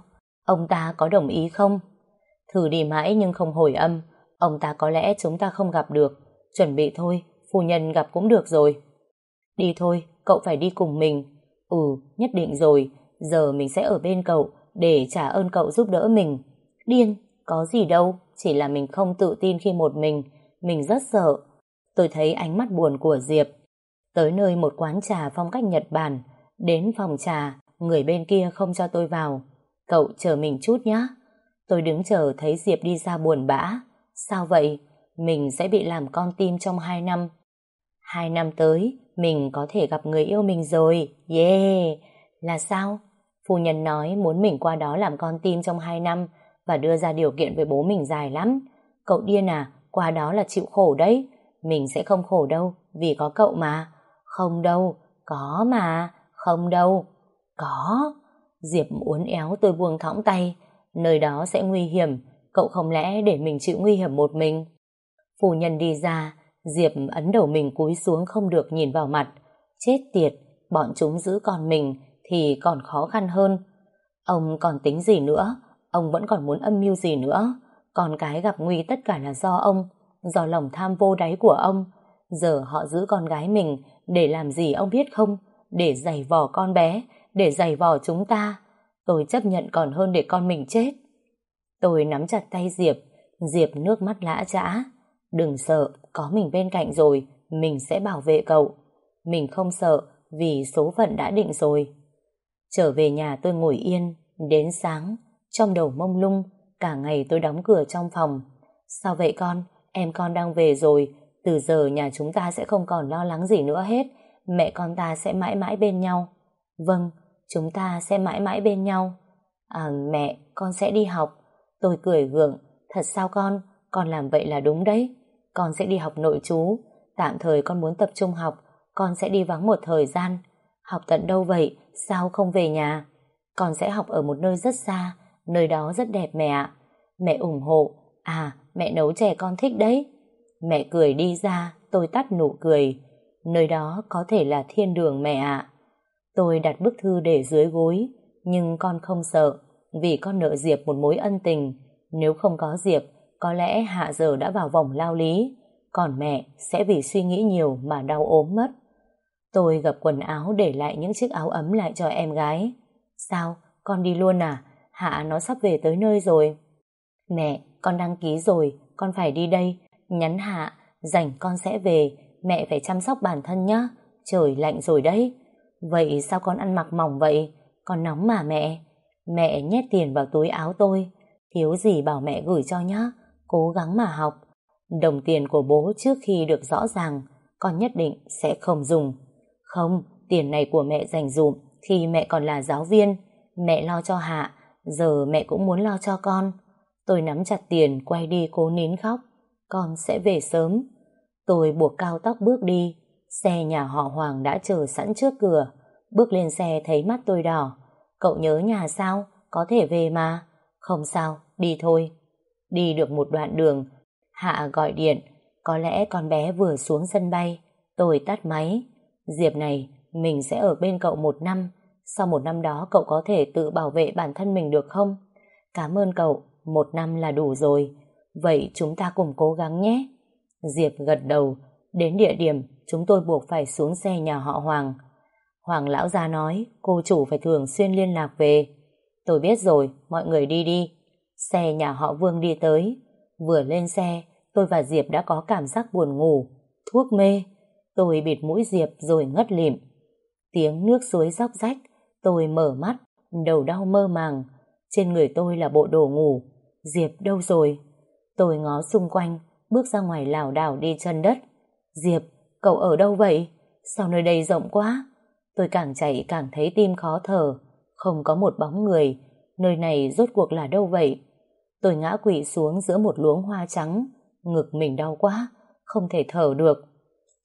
Ông ta có đồng ý không? Thử đi mãi nhưng không hồi âm. Ông ta có lẽ chúng ta không gặp được. Chuẩn bị thôi, phu nhân gặp cũng được rồi. Đi thôi, cậu phải đi cùng mình. Ừ, nhất định rồi. Giờ mình sẽ ở bên cậu để trả ơn cậu giúp đỡ mình. Điên, có gì đâu, chỉ là mình không tự tin khi một mình. mình rất sợ. Tôi thấy ánh mắt buồn của Diệp. Tới nơi một quán trà phong cách Nhật Bản, đến phòng trà, người bên kia không cho tôi vào. Cậu chờ mình chút nhé. Tôi đứng chờ thấy Diệp đi ra buồn bã. Sao vậy? Mình sẽ bị làm con tim trong hai năm. Hai năm tới, mình có thể gặp người yêu mình rồi. Yeah! Là sao? Phu nhân nói muốn mình qua đó làm con tim trong hai năm và đưa ra điều kiện với bố mình dài lắm. Cậu điên à, qua đó là chịu khổ đấy. Mình sẽ không khổ đâu, vì có cậu mà. Không đâu, có mà, không đâu. Có. Diệp uốn éo tôi buông thõng tay. Nơi đó sẽ nguy hiểm, cậu không lẽ để mình chịu nguy hiểm một mình. Phu nhân đi ra, Diệp ấn đầu mình cúi xuống không được nhìn vào mặt. Chết tiệt, bọn chúng giữ con mình thì còn khó khăn hơn. Ông còn tính gì nữa? Ông vẫn còn muốn âm mưu gì nữa? Con cái gặp nguy tất cả là do ông, do lòng tham vô đáy của ông. Giờ họ giữ con gái mình để làm gì ông biết không? Để giày vò con bé, để giày vò chúng ta. Tôi chấp nhận còn hơn để con mình chết. Tôi nắm chặt tay Diệp, Diệp nước mắt lã trã. Đừng sợ, có mình bên cạnh rồi, mình sẽ bảo vệ cậu. Mình không sợ, vì số phận đã định rồi. Trở về nhà tôi ngồi yên, đến sáng, trong đầu mông lung, cả ngày tôi đóng cửa trong phòng. Sao vậy con? Em con đang về rồi, từ giờ nhà chúng ta sẽ không còn lo lắng gì nữa hết, mẹ con ta sẽ mãi mãi bên nhau. Vâng, chúng ta sẽ mãi mãi bên nhau. À mẹ, con sẽ đi học. Tôi cười gượng, thật sao con, con làm vậy là đúng đấy. Con sẽ đi học nội chú, tạm thời con muốn tập trung học, con sẽ đi vắng một thời gian. Học tận đâu vậy, sao không về nhà? Con sẽ học ở một nơi rất xa, nơi đó rất đẹp mẹ ạ. Mẹ ủng hộ, à, mẹ nấu chè con thích đấy. Mẹ cười đi ra, tôi tắt nụ cười. Nơi đó có thể là thiên đường mẹ ạ. Tôi đặt bức thư để dưới gối, nhưng con không sợ, vì con nợ Diệp một mối ân tình. Nếu không có Diệp, có lẽ Hạ giờ đã vào vòng lao lý, còn mẹ sẽ vì suy nghĩ nhiều mà đau ốm mất. Tôi gập quần áo để lại những chiếc áo ấm lại cho em gái. Sao? Con đi luôn à? Hạ nó sắp về tới nơi rồi. Mẹ, con đăng ký rồi, con phải đi đây. Nhắn Hạ, rảnh con sẽ về, mẹ phải chăm sóc bản thân nhá. Trời lạnh rồi đấy. Vậy sao con ăn mặc mỏng vậy? Con nóng mà mẹ. Mẹ nhét tiền vào túi áo tôi. Thiếu gì bảo mẹ gửi cho nhá. Cố gắng mà học. Đồng tiền của bố trước khi được rõ ràng, con nhất định sẽ không dùng. Không, tiền này của mẹ dành dụm khi mẹ còn là giáo viên. Mẹ lo cho Hạ, giờ mẹ cũng muốn lo cho con. Tôi nắm chặt tiền quay đi cố nín khóc. Con sẽ về sớm. Tôi buộc cao tóc bước đi. Xe nhà họ Hoàng đã chờ sẵn trước cửa. Bước lên xe thấy mắt tôi đỏ. Cậu nhớ nhà sao? Có thể về mà. Không sao, đi thôi. Đi được một đoạn đường, Hạ gọi điện. Có lẽ con bé vừa xuống sân bay. Tôi tắt máy. Diệp này, mình sẽ ở bên cậu một năm. Sau một năm đó cậu có thể tự bảo vệ bản thân mình được không? Cảm ơn cậu, một năm là đủ rồi. Vậy chúng ta cùng cố gắng nhé. Diệp gật đầu, đến địa điểm chúng tôi buộc phải xuống xe nhà họ Hoàng. Hoàng lão gia nói cô chủ phải thường xuyên liên lạc về. Tôi biết rồi, mọi người đi đi. Xe nhà họ Vương đi tới. Vừa lên xe, tôi và Diệp đã có cảm giác buồn ngủ, thuốc mê. Tôi bịt mũi Diệp rồi ngất lịm. Tiếng nước suối róc rách, tôi mở mắt, đầu đau mơ màng. Trên người tôi là bộ đồ ngủ. Diệp đâu rồi? Tôi ngó xung quanh, bước ra ngoài lảo đảo đi chân đất. Diệp, cậu ở đâu vậy? Sao nơi đây rộng quá? Tôi càng chạy càng thấy tim khó thở. Không có một bóng người. Nơi này rốt cuộc là đâu vậy? Tôi ngã quỵ xuống giữa một luống hoa trắng. Ngực mình đau quá, không thể thở được.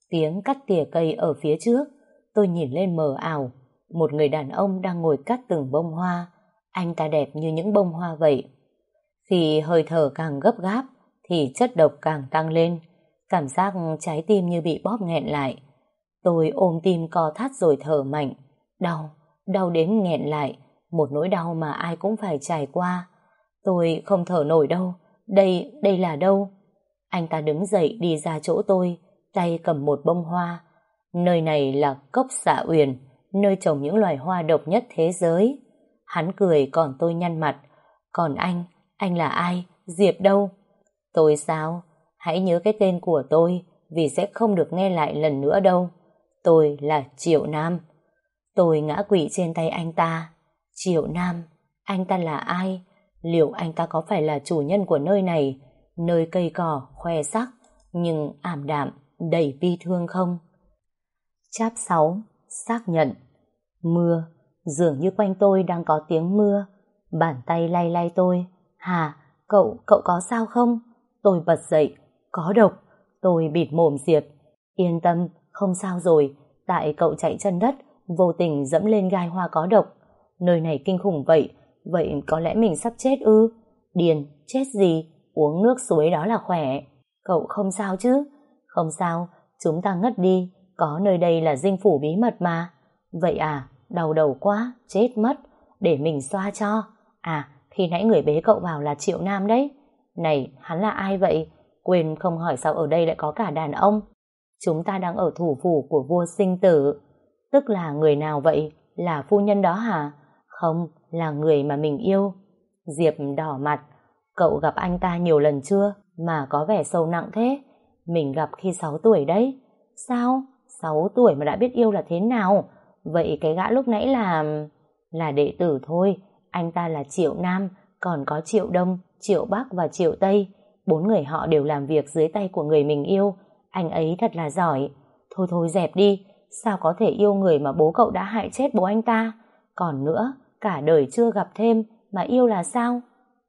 Tiếng cắt tỉa cây ở phía trước, tôi nhìn lên mờ ảo. Một người đàn ông đang ngồi cắt từng bông hoa. Anh ta đẹp như những bông hoa vậy. Khi hơi thở càng gấp gáp, thì chất độc càng tăng lên. Cảm giác trái tim như bị bóp nghẹn lại. Tôi ôm tim co thắt rồi thở mạnh. Đau, đau đến nghẹn lại. Một nỗi đau mà ai cũng phải trải qua. Tôi không thở nổi đâu. Đây, đây là đâu? Anh ta đứng dậy đi ra chỗ tôi, tay cầm một bông hoa. Nơi này là cốc xạ uyển, nơi trồng những loài hoa độc nhất thế giới. Hắn cười còn tôi nhăn mặt. Còn anh, anh là ai? Diệp đâu? Tôi sao? hãy nhớ cái tên của tôi vì sẽ không được nghe lại lần nữa đâu. Tôi là Triệu Nam. Tôi ngã quỵ trên tay anh ta. Triệu Nam, anh ta là ai? Liệu anh ta có phải là chủ nhân của nơi này, nơi cây cỏ, khoe sắc, nhưng ảm đạm, đầy bi thương không? Cháp 6. Xác nhận Mưa, dường như quanh tôi đang có tiếng mưa. Bàn tay lay lay tôi. Hà, cậu, cậu có sao không? Tôi bật dậy. Có độc. Tôi bịt mồm Diệp. Yên tâm, không sao rồi. Tại cậu chạy chân đất, vô tình dẫm lên gai hoa có độc. Nơi này kinh khủng vậy. Vậy có lẽ mình sắp chết ư? Điền, chết gì? Uống nước suối đó là khỏe. Cậu không sao chứ? Không sao, chúng ta ngất đi. Có nơi đây là dinh phủ bí mật mà. Vậy à, đau đầu quá, chết mất. Để mình xoa cho. À, khi nãy người bế cậu vào là Triệu Nam đấy. Này, hắn là ai vậy? Quên không hỏi sao ở đây lại có cả đàn ông. Chúng ta đang ở thủ phủ của vua sinh tử. Tức là người nào vậy? Là phu nhân đó hả? Không, là người mà mình yêu. Diệp đỏ mặt. Cậu gặp anh ta nhiều lần chưa? Mà có vẻ sâu nặng thế. Mình gặp khi 6 tuổi đấy. Sao? 6 tuổi mà đã biết yêu là thế nào? Vậy cái gã lúc nãy là... Là đệ tử thôi. Anh ta là Triệu Nam, còn có Triệu Đông, Triệu Bắc và Triệu Tây. Bốn người họ đều làm việc dưới tay của người mình yêu. Anh ấy thật là giỏi. Thôi thôi dẹp đi. Sao có thể yêu người mà bố cậu đã hại chết bố anh ta? Còn nữa, cả đời chưa gặp thêm mà yêu là sao?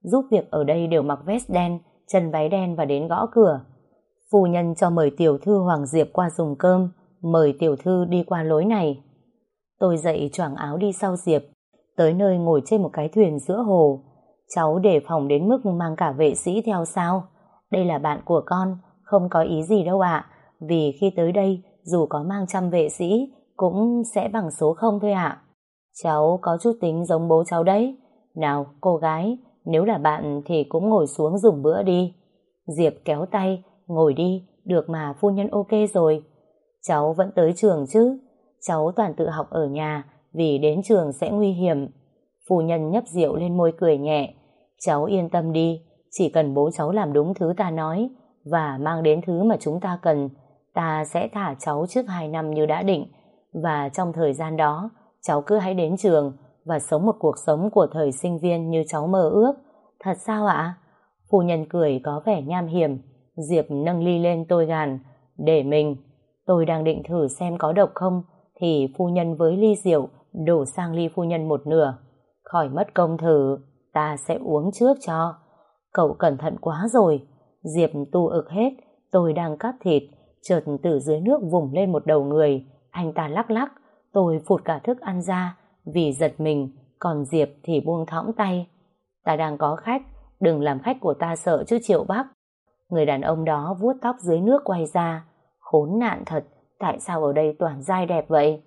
Giúp việc ở đây đều mặc vest đen, chân váy đen và đến gõ cửa. Phu nhân cho mời tiểu thư Hoàng Diệp qua dùng cơm, mời tiểu thư đi qua lối này. Tôi dậy choàng áo đi sau Diệp, tới nơi ngồi trên một cái thuyền giữa hồ. Cháu đề phòng đến mức mang cả vệ sĩ theo sao? Đây là bạn của con, không có ý gì đâu ạ, vì khi tới đây, dù có mang trăm vệ sĩ, cũng sẽ bằng số không thôi ạ. Cháu có chút tính giống bố cháu đấy. Nào, cô gái, nếu là bạn thì cũng ngồi xuống dùng bữa đi. Diệp kéo tay, ngồi đi, được mà phu nhân ok rồi. Cháu vẫn tới trường chứ? Cháu toàn tự học ở nhà, vì đến trường sẽ nguy hiểm. Phu nhân nhấp rượu lên môi cười nhẹ. Cháu yên tâm đi, chỉ cần bố cháu làm đúng thứ ta nói và mang đến thứ mà chúng ta cần, ta sẽ thả cháu trước hai năm như đã định. Và trong thời gian đó, cháu cứ hãy đến trường và sống một cuộc sống của thời sinh viên như cháu mơ ước. Thật sao ạ? Phu nhân cười có vẻ nham hiểm. Diệp nâng ly lên tôi gàn. Để mình. Tôi đang định thử xem có độc không, thì phu nhân với ly rượu đổ sang ly phu nhân một nửa. Khỏi mất công thử, ta sẽ uống trước cho. Cậu cẩn thận quá rồi. Diệp tu ực hết, tôi đang cắt thịt, chợt từ dưới nước vùng lên một đầu người. Anh ta lắc lắc, tôi phụt cả thức ăn ra, vì giật mình, còn Diệp thì buông thõng tay. Ta đang có khách, đừng làm khách của ta sợ chứ Triệu bác Người đàn ông đó vuốt tóc dưới nước quay ra. Khốn nạn thật, tại sao ở đây toàn dai đẹp vậy?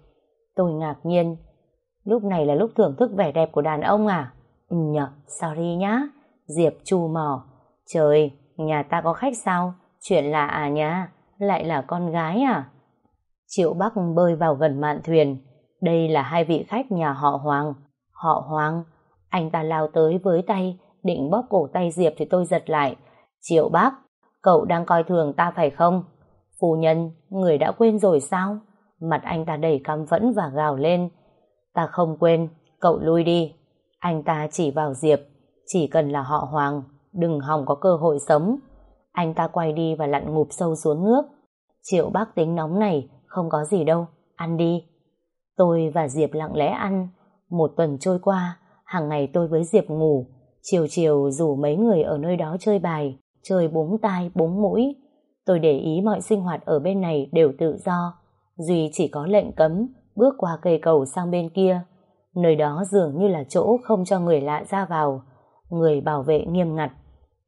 Tôi ngạc nhiên. Lúc này là lúc thưởng thức vẻ đẹp của đàn ông à? Ừ nhờ, sorry nhá. Diệp chu mò. Trời, nhà ta có khách sao? Chuyện lạ à nhá lại là con gái à? Triệu Bắc bơi vào gần mạn thuyền. Đây là hai vị khách nhà họ Hoàng. Họ Hoàng, anh ta lao tới với tay, định bóp cổ tay Diệp thì tôi giật lại. Triệu Bắc, cậu đang coi thường ta phải không? Phu nhân, người đã quên rồi sao? Mặt anh ta đầy căm phẫn và gào lên. Ta không quên, cậu lui đi. Anh ta chỉ vào Diệp, chỉ cần là họ Hoàng, đừng hòng có cơ hội sống. Anh ta quay đi và lặn ngụp sâu xuống nước. Triệu bác tính nóng này, không có gì đâu, ăn đi. Tôi và Diệp lặng lẽ ăn. Một tuần trôi qua, hàng ngày tôi với Diệp ngủ, chiều chiều rủ mấy người ở nơi đó chơi bài, chơi búng tai, búng mũi. Tôi để ý mọi sinh hoạt ở bên này đều tự do. Duy chỉ có lệnh cấm bước qua cây cầu sang bên kia. Nơi đó dường như là chỗ không cho người lạ ra vào. Người bảo vệ nghiêm ngặt.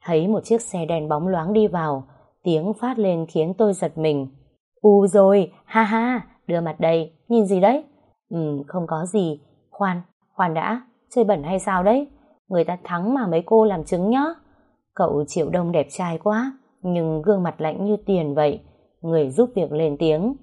Thấy một chiếc xe đen bóng loáng đi vào, tiếng phát lên khiến tôi giật mình. U rồi, ha ha, đưa mặt đây, nhìn gì đấy? Ừ, không có gì. Khoan, khoan đã, chơi bẩn hay sao đấy? Người ta thắng mà mấy cô làm chứng nhá. Cậu Triệu Đông đẹp trai quá, nhưng gương mặt lạnh như tiền vậy. Người giúp việc lên tiếng.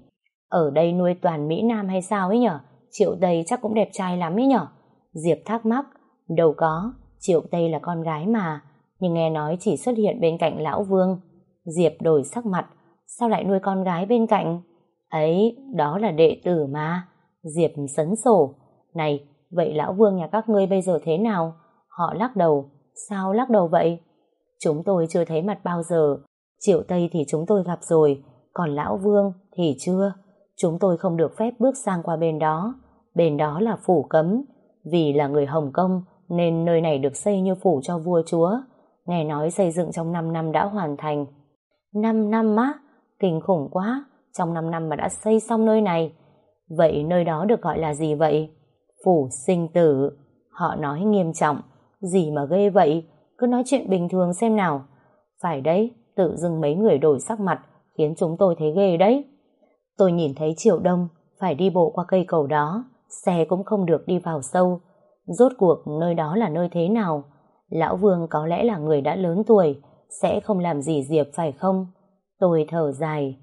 Ở đây nuôi toàn Mỹ Nam hay sao ấy nhở? Triệu Tây chắc cũng đẹp trai lắm ấy nhở? Diệp thắc mắc. Đâu có, Triệu Tây là con gái mà, nhưng nghe nói chỉ xuất hiện bên cạnh Lão Vương. Diệp đổi sắc mặt. Sao lại nuôi con gái bên cạnh? Ấy, đó là đệ tử mà. Diệp sấn sổ. Này, vậy lão vương nhà các ngươi bây giờ thế nào? Họ lắc đầu. Sao lắc đầu vậy? Chúng tôi chưa thấy mặt bao giờ. Triệu Tây thì chúng tôi gặp rồi, còn lão vương thì chưa. Chúng tôi không được phép bước sang qua bên đó. Bên đó là phủ cấm. Vì là người Hồng Kông nên nơi này được xây như phủ cho vua chúa. Nghe nói xây dựng trong 5 năm đã hoàn thành. 5 năm á? Kinh khủng quá. Trong 5 năm mà đã xây xong nơi này. Vậy nơi đó được gọi là gì vậy? Phủ sinh tử. Họ nói nghiêm trọng. Gì mà ghê vậy? Cứ nói chuyện bình thường xem nào. Phải đấy, tự dưng mấy người đổi sắc mặt khiến chúng tôi thấy ghê đấy. Tôi nhìn thấy Triệu Đông phải đi bộ qua cây cầu đó, xe cũng không được đi vào sâu. Rốt cuộc nơi đó là nơi thế nào? Lão Vương có lẽ là người đã lớn tuổi, sẽ không làm gì Diệp phải không? Tôi thở dài.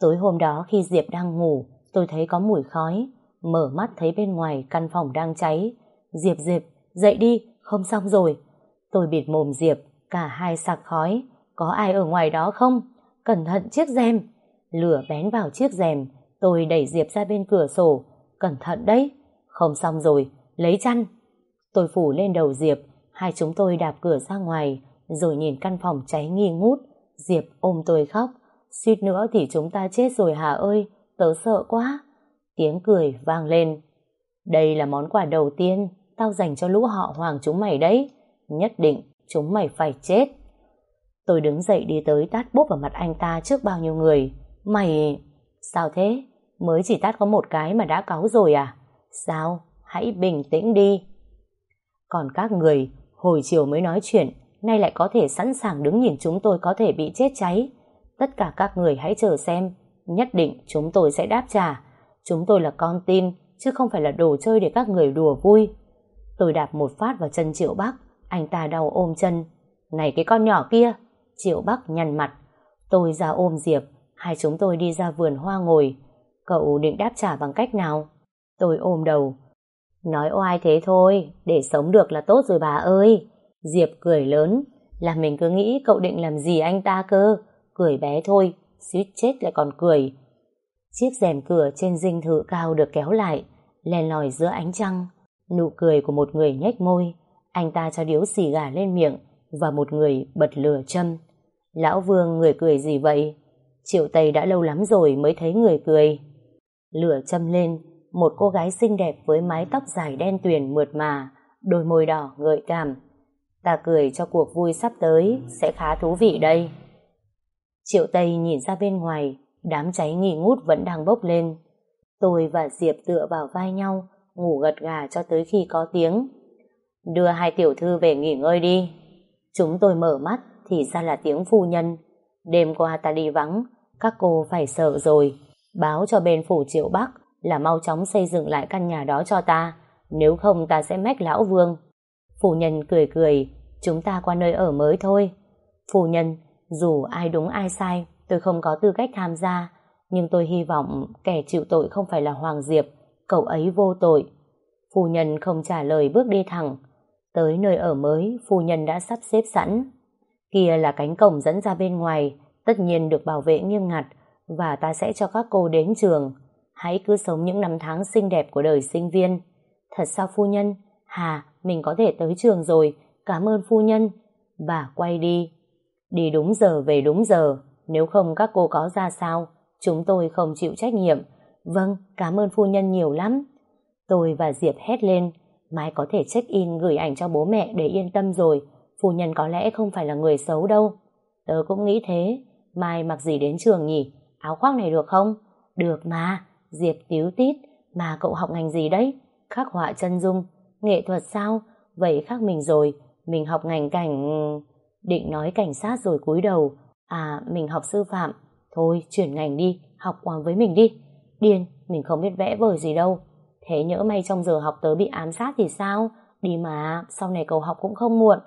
Tối hôm đó khi Diệp đang ngủ, tôi thấy có mùi khói. Mở mắt thấy bên ngoài căn phòng đang cháy. Diệp Diệp, dậy đi, không xong rồi. Tôi bịt mồm Diệp, cả hai sạc khói. Có ai ở ngoài đó không? Cẩn thận chiếc rèm. Lửa bén vào chiếc rèm, tôi đẩy Diệp ra bên cửa sổ. Cẩn thận đấy. Không xong rồi, lấy chăn. Tôi phủ lên đầu Diệp, hai chúng tôi đạp cửa ra ngoài, rồi nhìn căn phòng cháy nghi ngút. Diệp ôm tôi khóc. Suýt nữa thì chúng ta chết rồi Hà ơi, tớ sợ quá. Tiếng cười vang lên. Đây là món quà đầu tiên tao dành cho lũ họ hoàng chúng mày đấy. Nhất định chúng mày phải chết. Tôi đứng dậy đi tới tát bốp vào mặt anh ta trước bao nhiêu người. Mày... Sao thế? Mới chỉ tát có một cái mà đã cáu rồi à? Sao? Hãy bình tĩnh đi. Còn các người, hồi chiều mới nói chuyện, nay lại có thể sẵn sàng đứng nhìn chúng tôi có thể bị chết cháy. Tất cả các người hãy chờ xem, nhất định chúng tôi sẽ đáp trả. Chúng tôi là con tin, chứ không phải là đồ chơi để các người đùa vui. Tôi đạp một phát vào chân Triệu Bắc, anh ta đau ôm chân. Này cái con nhỏ kia! Triệu Bắc nhăn mặt. Tôi ra ôm Diệp, hai chúng tôi đi ra vườn hoa ngồi. Cậu định đáp trả bằng cách nào? Tôi ôm đầu. Nói oai thế thôi, để sống được là tốt rồi bà ơi. Diệp cười lớn, là mình cứ nghĩ cậu định làm gì anh ta cơ. Cười bé thôi, suýt chết lại còn cười. Chiếc rèm cửa trên dinh thự cao được kéo lại, len lỏi giữa ánh trăng. Nụ cười của một người nhếch môi, anh ta cho điếu xì gà lên miệng và một người bật lửa châm. Lão Vương người cười gì vậy? Triệu Tây đã lâu lắm rồi mới thấy người cười. Lửa châm lên, một cô gái xinh đẹp với mái tóc dài đen tuyền mượt mà, đôi môi đỏ gợi cảm. Ta cười cho cuộc vui sắp tới sẽ khá thú vị đây. Triệu Tây nhìn ra bên ngoài, đám cháy nghi ngút vẫn đang bốc lên. Tôi và Diệp tựa vào vai nhau, ngủ gật gà cho tới khi có tiếng. Đưa hai tiểu thư về nghỉ ngơi đi. Chúng tôi mở mắt thì ra là tiếng phu nhân. Đêm qua ta đi vắng, các cô phải sợ rồi. Báo cho bên phủ triệu Bắc là mau chóng xây dựng lại căn nhà đó cho ta, nếu không ta sẽ mách lão vương. Phu nhân cười cười, chúng ta qua nơi ở mới thôi. Phu nhân, dù ai đúng ai sai, tôi không có tư cách tham gia, nhưng tôi hy vọng kẻ chịu tội không phải là Hoàng Diệp, cậu ấy vô tội. Phu nhân không trả lời bước đi thẳng. Tới nơi ở mới, phu nhân đã sắp xếp sẵn. Kia là cánh cổng dẫn ra bên ngoài, tất nhiên được bảo vệ nghiêm ngặt, và ta sẽ cho các cô đến trường. Hãy cứ sống những năm tháng xinh đẹp của đời sinh viên. Thật sao phu nhân? Hà, mình có thể tới trường rồi, cảm ơn phu nhân. Bà quay đi. Đi đúng giờ về đúng giờ, nếu không các cô có ra sao, chúng tôi không chịu trách nhiệm. Vâng, cảm ơn phu nhân nhiều lắm. Tôi và Diệp hét lên, mai có thể check-in gửi ảnh cho bố mẹ để yên tâm rồi, phu nhân có lẽ không phải là người xấu đâu. Tớ cũng nghĩ thế, mai mặc gì đến trường nhỉ? Áo khoác này được không? Được mà, Diệp tiếu tít, mà cậu học ngành gì đấy? Khắc họa chân dung, nghệ thuật sao? Vậy khác mình rồi, mình học ngành cảnh... Định nói cảnh sát rồi cúi đầu, à mình học sư phạm, thôi chuyển ngành đi, học quàng với mình đi. Điên, mình không biết vẽ vời gì đâu. Thế nhỡ may trong giờ học tớ bị ám sát thì sao? Đi mà, sau này cầu học cũng không muộn.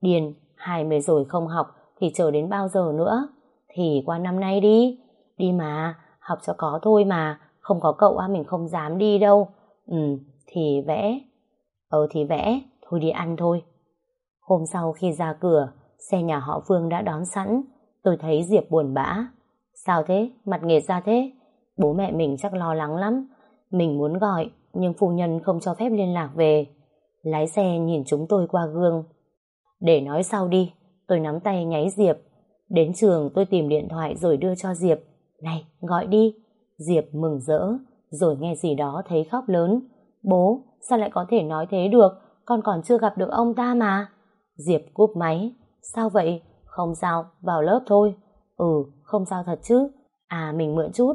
Điền, hai mươi rồi không học thì chờ đến bao giờ nữa? Thì qua năm nay đi. Đi mà, học cho có thôi mà, không có cậu á mình không dám đi đâu. Ừ, thì vẽ. Ờ thì vẽ, thôi đi ăn thôi. Hôm sau khi ra cửa, xe nhà họ Phương đã đón sẵn. tôi thấy Diệp buồn bã. Sao thế? Mặt nghệt ra thế? Bố mẹ mình chắc lo lắng lắm. Mình muốn gọi, nhưng phu nhân không cho phép liên lạc về. Lái xe nhìn chúng tôi qua gương. Để nói sau đi, tôi nắm tay nháy Diệp. Đến trường tôi tìm điện thoại rồi đưa cho Diệp. Này, gọi đi. Diệp mừng rỡ, rồi nghe gì đó thấy khóc lớn. Bố, sao lại có thể nói thế được? Con còn chưa gặp được ông ta mà. Diệp cúp máy. Sao vậy? Không sao, vào lớp thôi. Ừ, không sao thật chứ. À, mình mượn chút.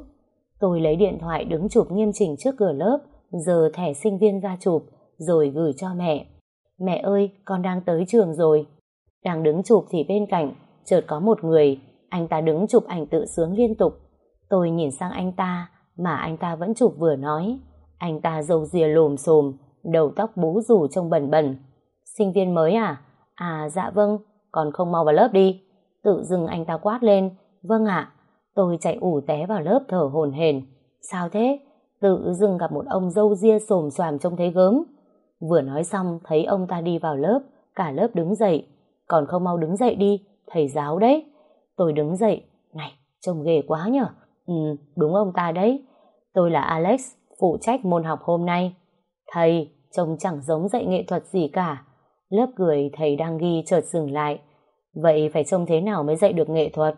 Tôi lấy điện thoại đứng chụp nghiêm chỉnh trước cửa lớp, giờ thẻ sinh viên ra chụp, rồi gửi cho mẹ. Mẹ ơi, con đang tới trường rồi. Đang đứng chụp thì bên cạnh, chợt có một người, anh ta đứng chụp ảnh tự sướng liên tục. Tôi nhìn sang anh ta, mà anh ta vẫn chụp vừa nói. Anh ta râu ria lồm xồm, đầu tóc bú rủ trông bẩn bẩn. Sinh viên mới à? À dạ vâng, còn không mau vào lớp đi. Tự dưng anh ta quát lên. Vâng ạ. Tôi chạy ủ té vào lớp thở hồn hển. Sao thế? Tự dưng gặp một ông dâu ria xồm xoàm trông thấy gớm. Vừa nói xong thấy ông ta đi vào lớp, cả lớp đứng dậy. Còn không mau đứng dậy đi, thầy giáo đấy. Tôi đứng dậy. Này, trông ghê quá nhở? Ừ, đúng ông ta đấy. Tôi là Alex, phụ trách môn học hôm nay. Thầy, trông chẳng giống dạy nghệ thuật gì cả. Lớp cười thầy đang ghi chợt dừng lại. Vậy phải trông thế nào mới dạy được nghệ thuật?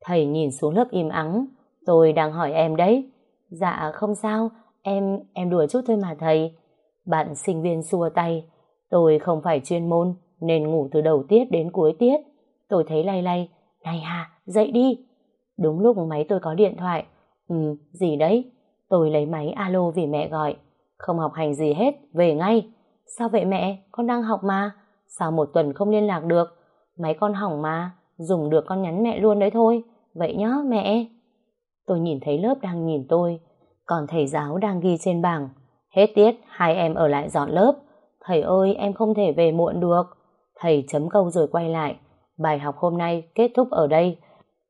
Thầy nhìn xuống lớp im ắng. Tôi đang hỏi em đấy. Dạ không sao, em em đùa chút thôi mà thầy. Bạn sinh viên xua tay. Tôi không phải chuyên môn, nên ngủ từ đầu tiết đến cuối tiết. Tôi thấy lay lay. Này Hà, dậy đi. Đúng lúc máy tôi có điện thoại. Ừ, gì đấy? Tôi lấy máy alo vì mẹ gọi. Không học hành gì hết, về ngay. Sao vậy mẹ? Con đang học mà. Sao một tuần không liên lạc được? Máy con hỏng mà. Dùng được con nhắn mẹ luôn đấy thôi. Vậy nhá mẹ. Tôi nhìn thấy lớp đang nhìn tôi. Còn thầy giáo đang ghi trên bảng. Hết tiết, hai em ở lại dọn lớp. Thầy ơi, em không thể về muộn được. Thầy chấm câu rồi quay lại. Bài học hôm nay kết thúc ở đây.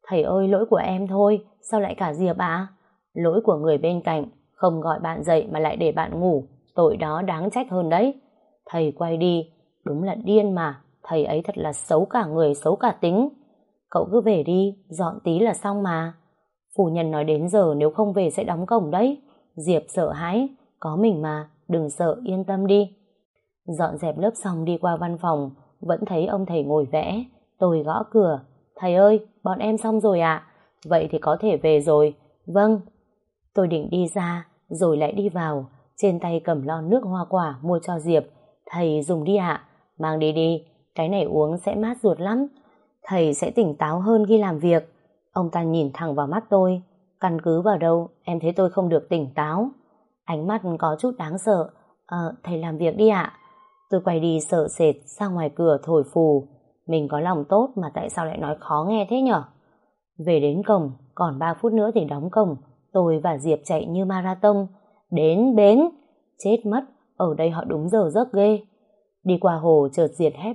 Thầy ơi, lỗi của em thôi. Sao lại cả Diệp ạ? Lỗi của người bên cạnh. Không gọi bạn dậy mà lại để bạn ngủ. Tội đó đáng trách hơn đấy. Thầy quay đi. Đúng là điên mà. Thầy ấy thật là xấu cả người, xấu cả tính. Cậu cứ về đi, dọn tí là xong mà. Phu nhân nói đến giờ nếu không về sẽ đóng cổng đấy. Diệp sợ hãi, có mình mà, đừng sợ, yên tâm đi. Dọn dẹp lớp xong đi qua văn phòng, vẫn thấy ông thầy ngồi vẽ. Tôi gõ cửa. Thầy ơi, bọn em xong rồi ạ. Vậy thì có thể về rồi. Vâng. Tôi định đi ra, rồi lại đi vào. Trên tay cầm lon nước hoa quả mua cho Diệp. Thầy dùng đi ạ. Mang đi đi, cái này uống sẽ mát ruột lắm. Thầy sẽ tỉnh táo hơn khi làm việc. Ông ta nhìn thẳng vào mắt tôi. Căn cứ vào đâu, em thấy tôi không được tỉnh táo. Ánh mắt có chút đáng sợ. à, thầy làm việc đi ạ. Tôi quay đi sợ sệt ra ngoài cửa thổi phù. Mình có lòng tốt mà tại sao lại nói khó nghe thế nhở? Về đến cổng, còn 3 phút nữa thì đóng cổng. Tôi và Diệp chạy như marathon. Đến bến. Chết mất, ở đây họ đúng giờ giấc ghê. Đi qua hồ chợt Diệp hét.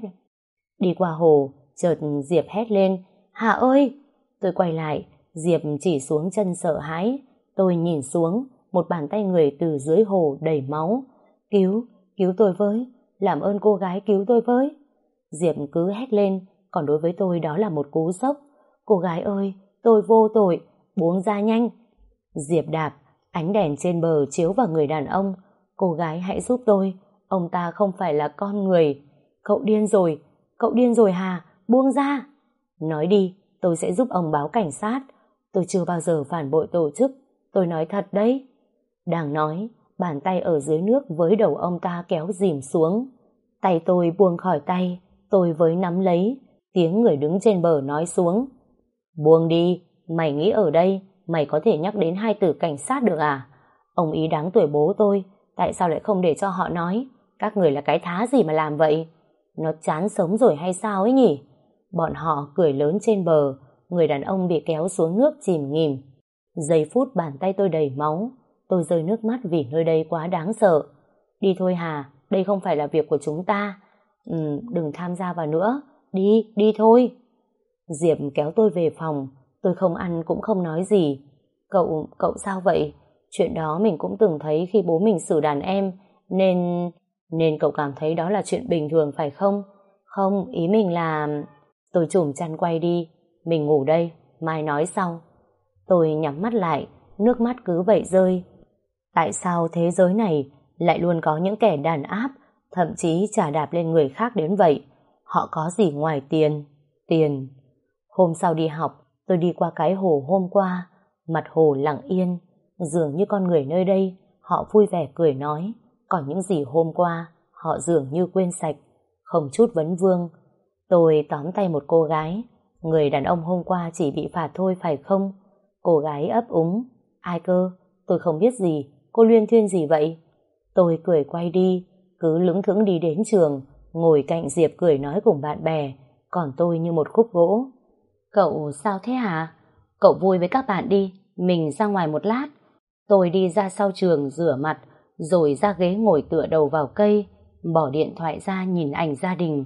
Đi qua hồ, chợt Diệp hét lên. Hà ơi! Tôi quay lại, Diệp chỉ xuống chân sợ hãi. Tôi nhìn xuống, một bàn tay người từ dưới hồ đầy máu. Cứu, cứu tôi với, làm ơn cô gái cứu tôi với. Diệp cứ hét lên, còn đối với tôi đó là một cú sốc. Cô gái ơi, tôi vô tội, buông ra nhanh. Diệp đạp, ánh đèn trên bờ chiếu vào người đàn ông. Cô gái hãy giúp tôi, ông ta không phải là con người. Cậu điên rồi, cậu điên rồi Hà, buông ra. Nói đi, tôi sẽ giúp ông báo cảnh sát. Tôi chưa bao giờ phản bội tổ chức, tôi nói thật đấy. Đang nói, bàn tay ở dưới nước với đầu ông ta kéo dìm xuống. Tay tôi buông khỏi tay, tôi với nắm lấy, tiếng người đứng trên bờ nói xuống. Buông đi, mày nghĩ ở đây, mày có thể nhắc đến hai từ cảnh sát được à? Ông ý đáng tuổi bố tôi, tại sao lại không để cho họ nói? Các người là cái thá gì mà làm vậy? Nó chán sống rồi hay sao ấy nhỉ? Bọn họ cười lớn trên bờ, người đàn ông bị kéo xuống nước chìm nghỉm. Giây phút bàn tay tôi đầy máu, tôi rơi nước mắt vì nơi đây quá đáng sợ. Đi thôi Hà, đây không phải là việc của chúng ta. Ừ, đừng tham gia vào nữa, đi, đi thôi. Diệp kéo tôi về phòng, tôi không ăn cũng không nói gì. Cậu, cậu sao vậy? Chuyện đó mình cũng từng thấy khi bố mình xử đàn em, nên... Nên cậu cảm thấy đó là chuyện bình thường phải không? Không, ý mình là... Tôi trùm chăn quay đi. mình ngủ đây, mai nói sau. Tôi nhắm mắt lại, nước mắt cứ vậy rơi. Tại sao thế giới này lại luôn có những kẻ đàn áp, thậm chí trả đạp lên người khác đến vậy? Họ có gì ngoài tiền? Tiền. Hôm sau đi học, tôi đi qua cái hồ hôm qua, mặt hồ lặng yên, dường như con người nơi đây, họ vui vẻ cười nói, còn những gì hôm qua, họ dường như quên sạch, không chút vấn vương. Tôi tóm tay một cô gái, người đàn ông hôm qua chỉ bị phạt thôi phải không? Cô gái ấp úng, ai cơ, tôi không biết gì, cô luyên thuyên gì vậy? Tôi cười quay đi, cứ lững thững đi đến trường, ngồi cạnh Diệp cười nói cùng bạn bè, còn tôi như một khúc gỗ. Cậu sao thế hả? Cậu vui với các bạn đi, mình ra ngoài một lát. Tôi đi ra sau trường rửa mặt, rồi ra ghế ngồi tựa đầu vào cây, bỏ điện thoại ra nhìn ảnh gia đình.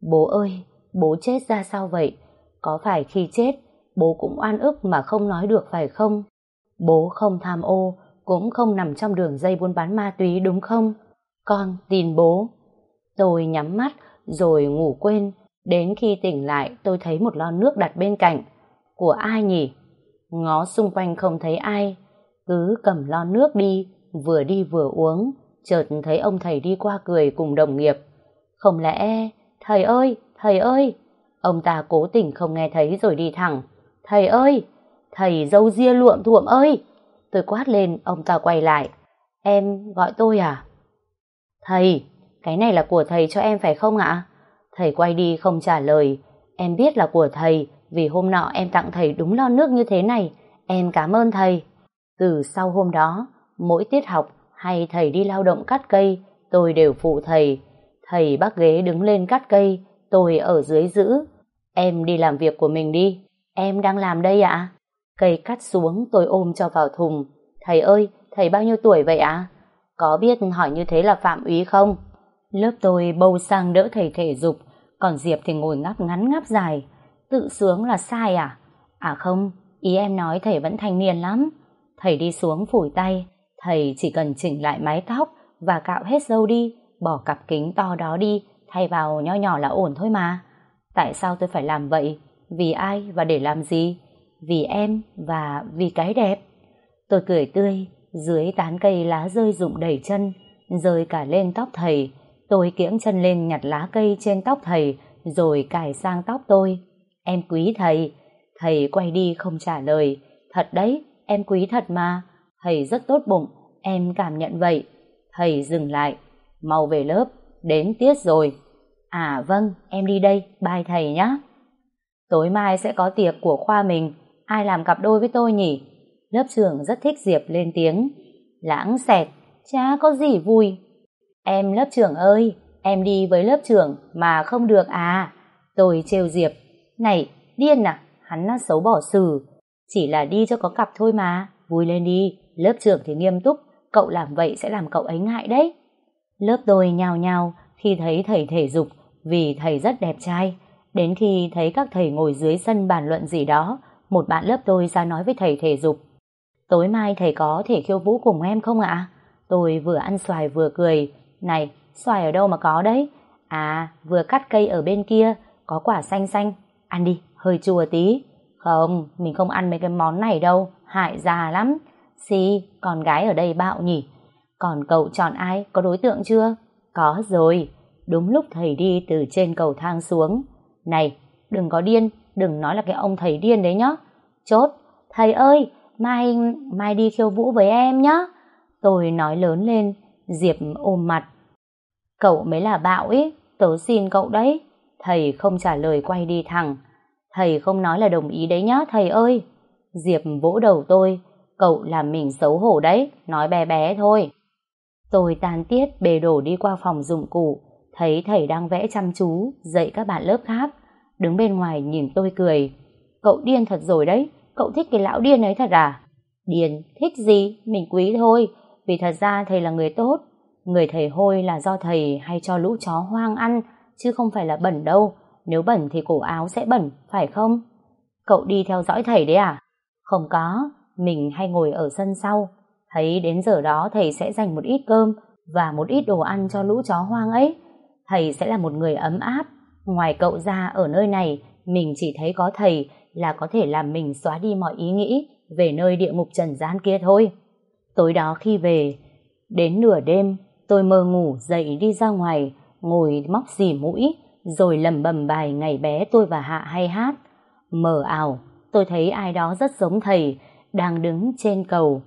Bố ơi, bố chết ra sao vậy? Có phải khi chết, bố cũng oan ức mà không nói được phải không? Bố không tham ô, cũng không nằm trong đường dây buôn bán ma túy đúng không? Con tin bố. Tôi nhắm mắt rồi ngủ quên. Đến khi tỉnh lại tôi thấy một lon nước đặt bên cạnh. Của ai nhỉ? Ngó xung quanh không thấy ai. Cứ cầm lon nước đi, vừa đi vừa uống. Chợt thấy ông thầy đi qua cười cùng đồng nghiệp. Không lẽ... Thầy ơi! Thầy ơi! Ông ta cố tình không nghe thấy rồi đi thẳng. Thầy ơi! Thầy dâu ria luộm thuộm ơi! Tôi quát lên, ông ta quay lại. Em gọi tôi à? Thầy, cái này là của thầy cho em phải không ạ? Thầy quay đi không trả lời. Em biết là của thầy, vì hôm nọ em tặng thầy đúng lon nước như thế này. Em cảm ơn thầy. Từ sau hôm đó, mỗi tiết học hay thầy đi lao động cắt cây, tôi đều phụ thầy. Thầy bắt ghế đứng lên cắt cây, tôi ở dưới giữ. Em đi làm việc của mình đi. Em đang làm đây ạ. Cây cắt xuống tôi ôm cho vào thùng. Thầy ơi, thầy bao nhiêu tuổi vậy ạ? Có biết hỏi như thế là phạm úy không? Lớp tôi bầu sang đỡ thầy thể dục, còn Diệp thì ngồi ngáp ngắn ngáp dài. Tự sướng là sai à? À không, ý em nói thầy vẫn thanh niên lắm. Thầy đi xuống phủi tay, thầy chỉ cần chỉnh lại mái tóc và cạo hết râu đi, bỏ cặp kính to đó đi, thay vào nho nhỏ là ổn thôi mà. Tại sao tôi phải làm vậy? Vì ai và để làm gì? Vì em và vì cái đẹp. Tôi cười tươi, dưới tán cây lá rơi rụng đầy chân, rơi cả lên tóc thầy. Tôi kiễng chân lên nhặt lá cây trên tóc thầy, rồi cài sang tóc tôi. Em quý thầy. Thầy quay đi không trả lời. Thật đấy, em quý thật mà. Thầy rất tốt bụng, em cảm nhận vậy. Thầy dừng lại. Mau về lớp, đến tiết rồi. À vâng, em đi đây, bye thầy nhé. Tối mai sẽ có tiệc của khoa mình, ai làm cặp đôi với tôi nhỉ? Lớp trưởng rất thích Diệp lên tiếng. Lãng xẹt, chả có gì vui. Em lớp trưởng ơi, em đi với lớp trưởng mà không được à. Tôi trêu Diệp. Này, điên à, hắn nó xấu bỏ xử. Chỉ là đi cho có cặp thôi mà, vui lên đi. Lớp trưởng thì nghiêm túc, cậu làm vậy sẽ làm cậu ấy ngại đấy. Lớp tôi nhào nhào khi thấy thầy thể dục vì thầy rất đẹp trai. Đến khi thấy các thầy ngồi dưới sân bàn luận gì đó, một bạn lớp tôi ra nói với thầy thể dục. Tối mai thầy có thể khiêu vũ cùng em không ạ? Tôi vừa ăn xoài vừa cười. Này, xoài ở đâu mà có đấy? À, vừa cắt cây ở bên kia, có quả xanh xanh. Ăn đi, hơi chua tí. Không, mình không ăn mấy cái món này đâu, hại già lắm. Xì, con gái ở đây bạo nhỉ? Còn cậu chọn ai, có đối tượng chưa? Có rồi. Đúng lúc thầy đi từ trên cầu thang xuống. Này, đừng có điên, đừng nói là cái ông thầy điên đấy nhá. Chốt, thầy ơi, mai mai đi khiêu vũ với em nhá. Tôi nói lớn lên, Diệp ôm mặt. Cậu mới là bạo ý, tớ xin cậu đấy. Thầy không trả lời quay đi thẳng. Thầy không nói là đồng ý đấy nhá, thầy ơi. Diệp vỗ đầu tôi, cậu làm mình xấu hổ đấy, nói bé bé thôi. Tôi tan tiết bề đổ đi qua phòng dụng cụ, thấy thầy đang vẽ chăm chú, dạy các bạn lớp khác. Đứng bên ngoài nhìn tôi cười. Cậu điên thật rồi đấy, cậu thích cái lão điên ấy thật à? Điên, thích gì? Mình quý thôi. Vì thật ra thầy là người tốt. Người thầy hôi là do thầy hay cho lũ chó hoang ăn, chứ không phải là bẩn đâu. Nếu bẩn thì cổ áo sẽ bẩn, phải không? Cậu đi theo dõi thầy đấy à? Không có, mình hay ngồi ở sân sau. Thấy đến giờ đó thầy sẽ dành một ít cơm và một ít đồ ăn cho lũ chó hoang ấy. Thầy sẽ là một người ấm áp. Ngoài cậu ra ở nơi này, mình chỉ thấy có thầy là có thể làm mình xóa đi mọi ý nghĩ về nơi địa ngục trần gian kia thôi. Tối đó khi về, đến nửa đêm, tôi mơ ngủ dậy đi ra ngoài, ngồi móc dì mũi, rồi lầm bầm bài ngày bé tôi và Hạ hay hát. Mờ ảo, tôi thấy ai đó rất giống thầy, đang đứng trên cầu.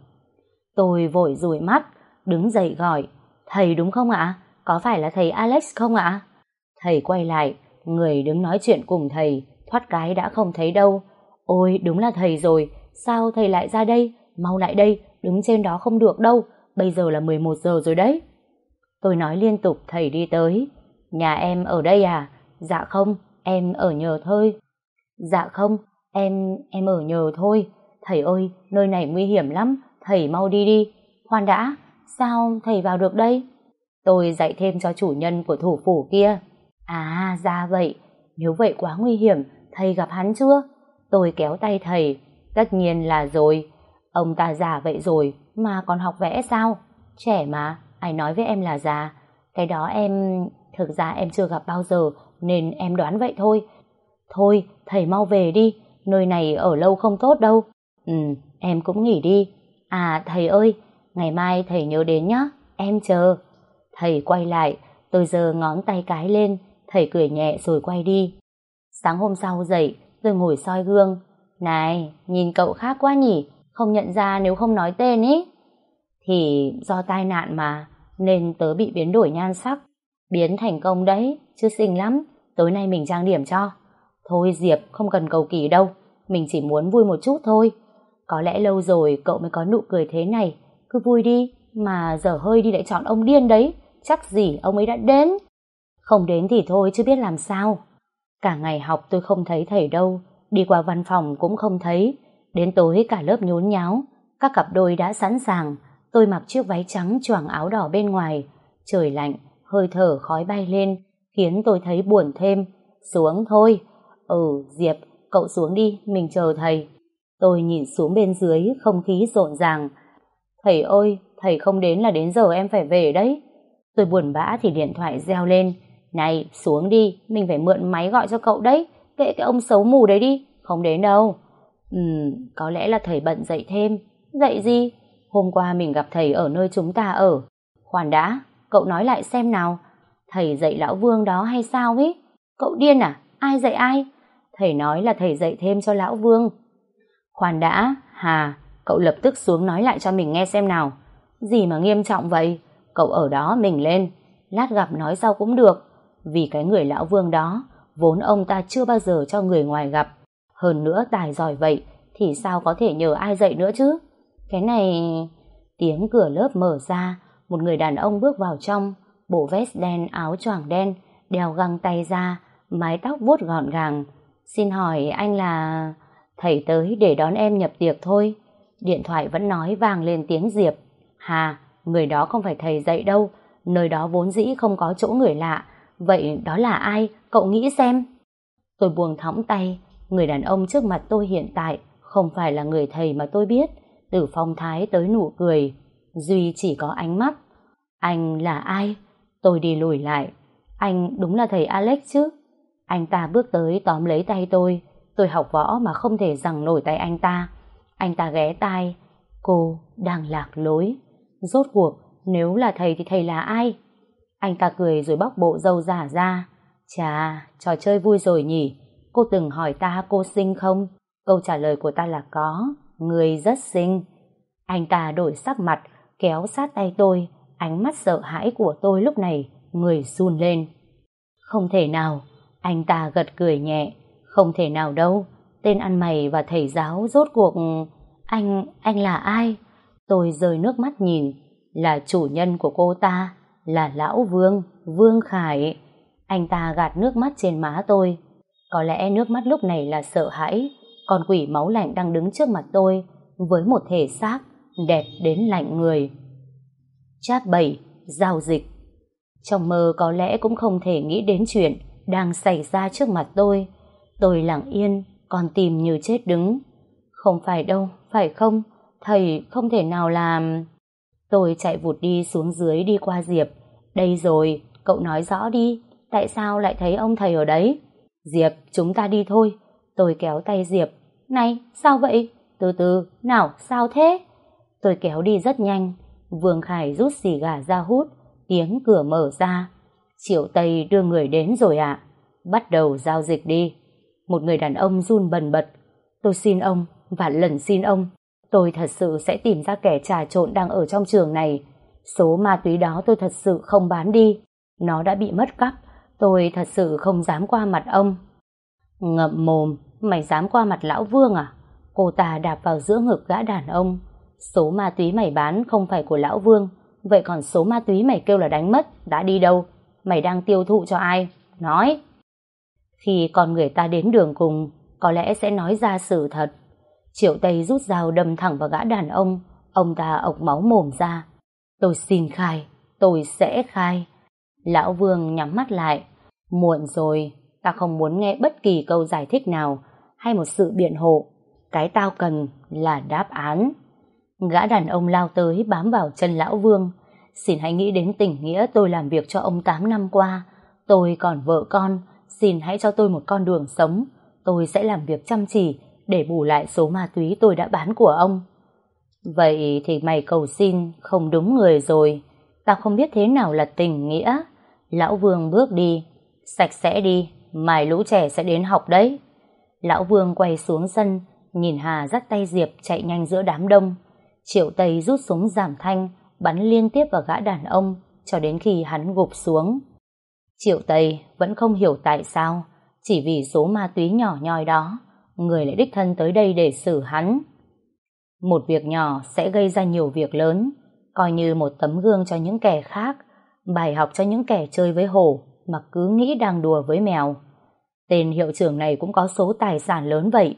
Tôi vội rủi mắt, đứng dậy gọi, thầy đúng không ạ? Có phải là thầy Alex không ạ? Thầy quay lại, người đứng nói chuyện cùng thầy, thoát cái đã không thấy đâu. Ôi, đúng là thầy rồi, sao thầy lại ra đây? Mau lại đây, đứng trên đó không được đâu, bây giờ là 11 giờ rồi đấy. Tôi nói liên tục thầy đi tới. Nhà em ở đây à? Dạ không, em ở nhờ thôi. Dạ không, em, em ở nhờ thôi. Thầy ơi, nơi này nguy hiểm lắm, thầy mau đi đi. Khoan đã, sao thầy vào được đây? Tôi dạy thêm cho chủ nhân của thủ phủ kia. À, ra vậy. Nếu vậy quá nguy hiểm, thầy gặp hắn chưa? Tôi kéo tay thầy. Tất nhiên là rồi. Ông ta già vậy rồi, mà còn học vẽ sao? Trẻ mà, ai nói với em là già. Cái đó em... Thực ra em chưa gặp bao giờ, nên em đoán vậy thôi. Thôi, thầy mau về đi, nơi này ở lâu không tốt đâu. Ừ, em cũng nghỉ đi. À, thầy ơi, ngày mai thầy nhớ đến nhá, em chờ. Thầy quay lại, tôi giơ ngón tay cái lên, thầy cười nhẹ rồi quay đi. Sáng hôm sau dậy, tôi ngồi soi gương. Này, nhìn cậu khác quá nhỉ, không nhận ra nếu không nói tên ý. Thì do tai nạn mà, nên tớ bị biến đổi nhan sắc. Biến thành công đấy, chứ xinh lắm, tối nay mình trang điểm cho. Thôi Diệp, không cần cầu kỳ đâu, mình chỉ muốn vui một chút thôi. Có lẽ lâu rồi cậu mới có nụ cười thế này, cứ vui đi, mà giờ hơi đi lại chọn ông điên đấy, chắc gì ông ấy đã đến. Không đến thì thôi chứ biết làm sao. Cả ngày học tôi không thấy thầy đâu, đi qua văn phòng cũng không thấy. Đến tối cả lớp nhốn nháo, các cặp đôi đã sẵn sàng, tôi mặc chiếc váy trắng choàng áo đỏ bên ngoài. Trời lạnh, hơi thở khói bay lên, khiến tôi thấy buồn thêm. Xuống thôi. Ừ, Diệp, cậu xuống đi, mình chờ thầy. Tôi nhìn xuống bên dưới, không khí rộn ràng. Thầy ơi, thầy không đến là đến giờ em phải về đấy. Tôi buồn bã thì điện thoại reo lên. Này, xuống đi, mình phải mượn máy gọi cho cậu đấy. Kệ cái ông xấu mù đấy đi, không đến đâu. Ừm, có lẽ là thầy bận dậy thêm. Dậy gì? Hôm qua mình gặp thầy ở nơi chúng ta ở. Khoan đã, cậu nói lại xem nào. Thầy dạy lão Vương đó hay sao ấy? Cậu điên à? Ai dạy ai? Thầy nói là thầy dạy thêm cho lão Vương. Khoan đã, Hà, cậu lập tức xuống nói lại cho mình nghe xem nào. Gì mà nghiêm trọng vậy? Cậu ở đó mình lên, lát gặp nói sau cũng được. Vì cái người lão Vương đó, vốn ông ta chưa bao giờ cho người ngoài gặp. Hơn nữa tài giỏi vậy, thì sao có thể nhờ ai dạy nữa chứ? Cái này... Tiếng cửa lớp mở ra, một người đàn ông bước vào trong, bộ vest đen áo choàng đen, đeo găng tay ra, mái tóc vuốt gọn gàng. Xin hỏi anh là... Thầy tới để đón em nhập tiệc thôi. Điện thoại vẫn nói vang lên tiếng Diệp. Hà, người đó không phải thầy dạy đâu, nơi đó vốn dĩ không có chỗ người lạ. Vậy đó là ai? Cậu nghĩ xem. Tôi buông thõng tay, người đàn ông trước mặt tôi hiện tại không phải là người thầy mà tôi biết, từ phong thái tới nụ cười. Duy chỉ có ánh mắt. Anh là ai? Tôi đi lùi lại. Anh đúng là thầy Alex chứ? Anh ta bước tới tóm lấy tay tôi. Tôi học võ mà không thể rằng nổi tay anh ta. Anh ta ghé tai. Cô đang lạc lối. Rốt cuộc, nếu là thầy thì thầy là ai? Anh ta cười rồi bóc bộ dâu giả ra. Chà, trò chơi vui rồi nhỉ? Cô từng hỏi ta cô xinh không? Câu trả lời của ta là có. Người rất xinh. Anh ta đổi sắc mặt, kéo sát tay tôi. Ánh mắt sợ hãi của tôi lúc này, người run lên. Không thể nào. Anh ta gật cười nhẹ. Không thể nào đâu. Tên ăn mày và thầy giáo rốt cuộc... Anh, anh là ai? Tôi rơi nước mắt nhìn. Là chủ nhân của cô ta. Là Lão Vương, Vương Khải. Anh ta gạt nước mắt trên má tôi. Có lẽ nước mắt lúc này là sợ hãi. Con quỷ máu lạnh đang đứng trước mặt tôi với một thể xác đẹp đến lạnh người. Chat 7. Giao dịch Trong mơ có lẽ cũng không thể nghĩ đến chuyện đang xảy ra trước mặt tôi. Tôi lặng yên, còn tìm như chết đứng. Không phải đâu, phải không? Thầy không thể nào làm... Tôi chạy vụt đi xuống dưới đi qua Diệp. Đây rồi, cậu nói rõ đi, tại sao lại thấy ông thầy ở đấy? Diệp, chúng ta đi thôi. Tôi kéo tay Diệp. Này, sao vậy? Từ từ, nào, sao thế? Tôi kéo đi rất nhanh. Vương Khải rút xì gà ra hút. Tiếng cửa mở ra. Triệu Tây đưa người đến rồi ạ. Bắt đầu giao dịch đi. Một người đàn ông run bần bật. Tôi xin ông, và lần xin ông. Tôi thật sự sẽ tìm ra kẻ trà trộn đang ở trong trường này. Số ma túy đó tôi thật sự không bán đi. Nó đã bị mất cắp. Tôi thật sự không dám qua mặt ông. Ngậm mồm, mày dám qua mặt lão Vương à? Cô ta đạp vào giữa ngực gã đàn ông. Số ma túy mày bán không phải của lão Vương. Vậy còn số ma túy mày kêu là đánh mất, đã đi đâu? Mày đang tiêu thụ cho ai? Nói! Khi con người ta đến đường cùng, có lẽ sẽ nói ra sự thật. Triệu Tây rút dao đâm thẳng vào gã đàn ông, ông ta ộc máu mồm ra. Tôi xin khai, tôi sẽ khai. Lão Vương nhắm mắt lại. Muộn rồi, ta không muốn nghe bất kỳ câu giải thích nào hay một sự biện hộ. Cái tao cần là đáp án. Gã đàn ông lao tới bám vào chân Lão Vương. Xin hãy nghĩ đến tình nghĩa tôi làm việc cho ông 8 năm qua. Tôi còn vợ con, xin hãy cho tôi một con đường sống. Tôi sẽ làm việc chăm chỉ để bù lại số ma túy tôi đã bán của ông. Vậy thì mày cầu xin không đúng người rồi. Tao không biết thế nào là tình nghĩa. Lão Vương bước đi. Sạch sẽ đi, mày lũ trẻ sẽ đến học đấy. Lão Vương quay xuống sân, nhìn Hà dắt tay Diệp chạy nhanh giữa đám đông. Triệu Tây rút súng giảm thanh, bắn liên tiếp vào gã đàn ông, cho đến khi hắn gục xuống. Triệu Tây vẫn không hiểu tại sao, chỉ vì số ma túy nhỏ nhoi đó, người lại đích thân tới đây để xử hắn. Một việc nhỏ sẽ gây ra nhiều việc lớn, coi như một tấm gương cho những kẻ khác, bài học cho những kẻ chơi với hổ mà cứ nghĩ đang đùa với mèo. Tên hiệu trưởng này cũng có số tài sản lớn vậy,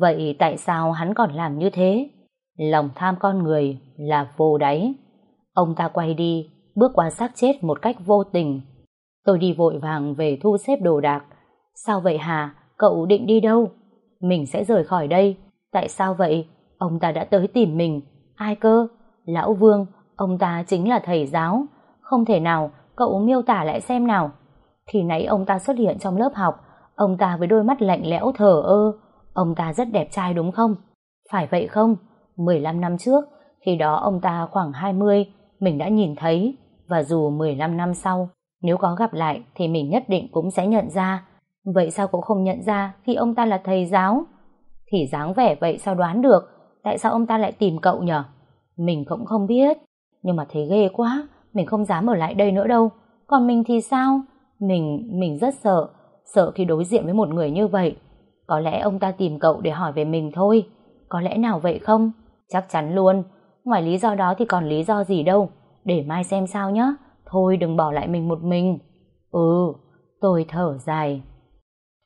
vậy tại sao hắn còn làm như thế? Lòng tham con người là vô đáy. Ông ta quay đi, bước qua xác chết một cách vô tình. Tôi đi vội vàng về thu xếp đồ đạc. Sao vậy Hà? Cậu định đi đâu? Mình sẽ rời khỏi đây. Tại sao vậy? Ông ta đã tới tìm mình. Ai cơ? Lão Vương, ông ta chính là thầy giáo. Không thể nào, cậu miêu tả lại xem nào. Khi nãy ông ta xuất hiện trong lớp học, ông ta với đôi mắt lạnh lẽo thở ơ. Ông ta rất đẹp trai đúng không? Phải vậy không? 15 năm trước, khi đó ông ta khoảng 20, mình đã nhìn thấy. Và dù 15 năm sau, nếu có gặp lại thì mình nhất định cũng sẽ nhận ra. Vậy sao cũng không nhận ra khi ông ta là thầy giáo? Thì dáng vẻ vậy sao đoán được? Tại sao ông ta lại tìm cậu nhở? Mình cũng không biết. Nhưng mà thấy ghê quá, mình không dám ở lại đây nữa đâu. Còn mình thì sao? Mình, mình rất sợ. Sợ khi đối diện với một người như vậy. Có lẽ ông ta tìm cậu để hỏi về mình thôi. Có lẽ nào vậy không? Chắc chắn luôn. Ngoài lý do đó thì còn lý do gì đâu. Để mai xem sao nhé. Thôi đừng bỏ lại mình một mình. Ừ, tôi thở dài.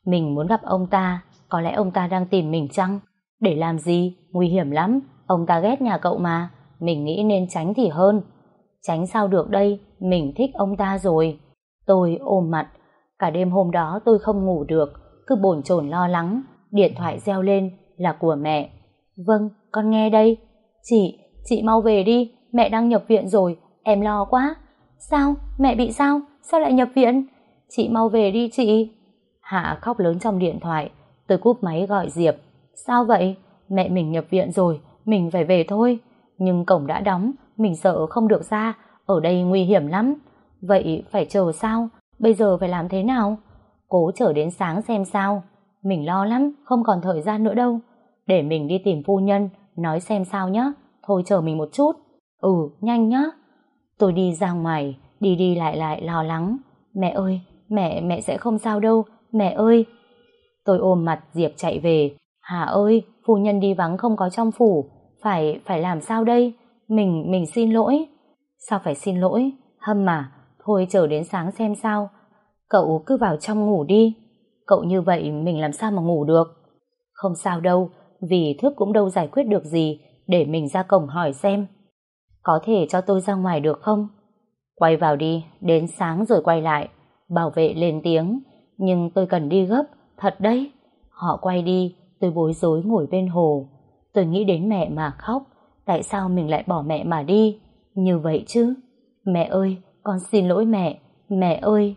Mình muốn gặp ông ta, có lẽ ông ta đang tìm mình chăng? Để làm gì? Nguy hiểm lắm. Ông ta ghét nhà cậu mà. Mình nghĩ nên tránh thì hơn. Tránh sao được đây? Mình thích ông ta rồi. Tôi ôm mặt. Cả đêm hôm đó tôi không ngủ được. Cứ bồn chồn lo lắng. Điện thoại reo lên là của mẹ. Vâng, con nghe đây. Chị, chị mau về đi. Mẹ đang nhập viện rồi. Em lo quá. Sao? Mẹ bị sao? Sao lại nhập viện? Chị mau về đi chị. Hạ khóc lớn trong điện thoại. Tôi cúp máy gọi Diệp. Sao vậy? Mẹ mình nhập viện rồi. Mình phải về thôi. Nhưng cổng đã đóng. Mình sợ không được ra. Ở đây nguy hiểm lắm. Vậy phải chờ sao? Bây giờ phải làm thế nào? Cố chờ đến sáng xem sao. Mình lo lắm. Không còn thời gian nữa đâu. Để mình đi tìm phu nhân. Nói xem sao nhé. Thôi chờ mình một chút. Ừ, nhanh nhá. Tôi đi ra ngoài, đi đi lại lại lo lắng. Mẹ ơi, mẹ, mẹ sẽ không sao đâu, mẹ ơi. Tôi ôm mặt Diệp chạy về. Hà ơi, phu nhân đi vắng không có trong phủ, phải, phải làm sao đây? Mình, mình xin lỗi. Sao phải xin lỗi? Hâm mà, thôi chờ đến sáng xem sao. Cậu cứ vào trong ngủ đi. Cậu như vậy mình làm sao mà ngủ được? Không sao đâu, vì thước cũng đâu giải quyết được gì, để mình ra cổng hỏi xem. Có thể cho tôi ra ngoài được không? Quay vào đi, đến sáng rồi quay lại. Bảo vệ lên tiếng, nhưng tôi cần đi gấp, thật đấy. Họ quay đi, tôi bối rối ngồi bên hồ. Tôi nghĩ đến mẹ mà khóc, tại sao mình lại bỏ mẹ mà đi? Như vậy chứ? Mẹ ơi, con xin lỗi mẹ, mẹ ơi.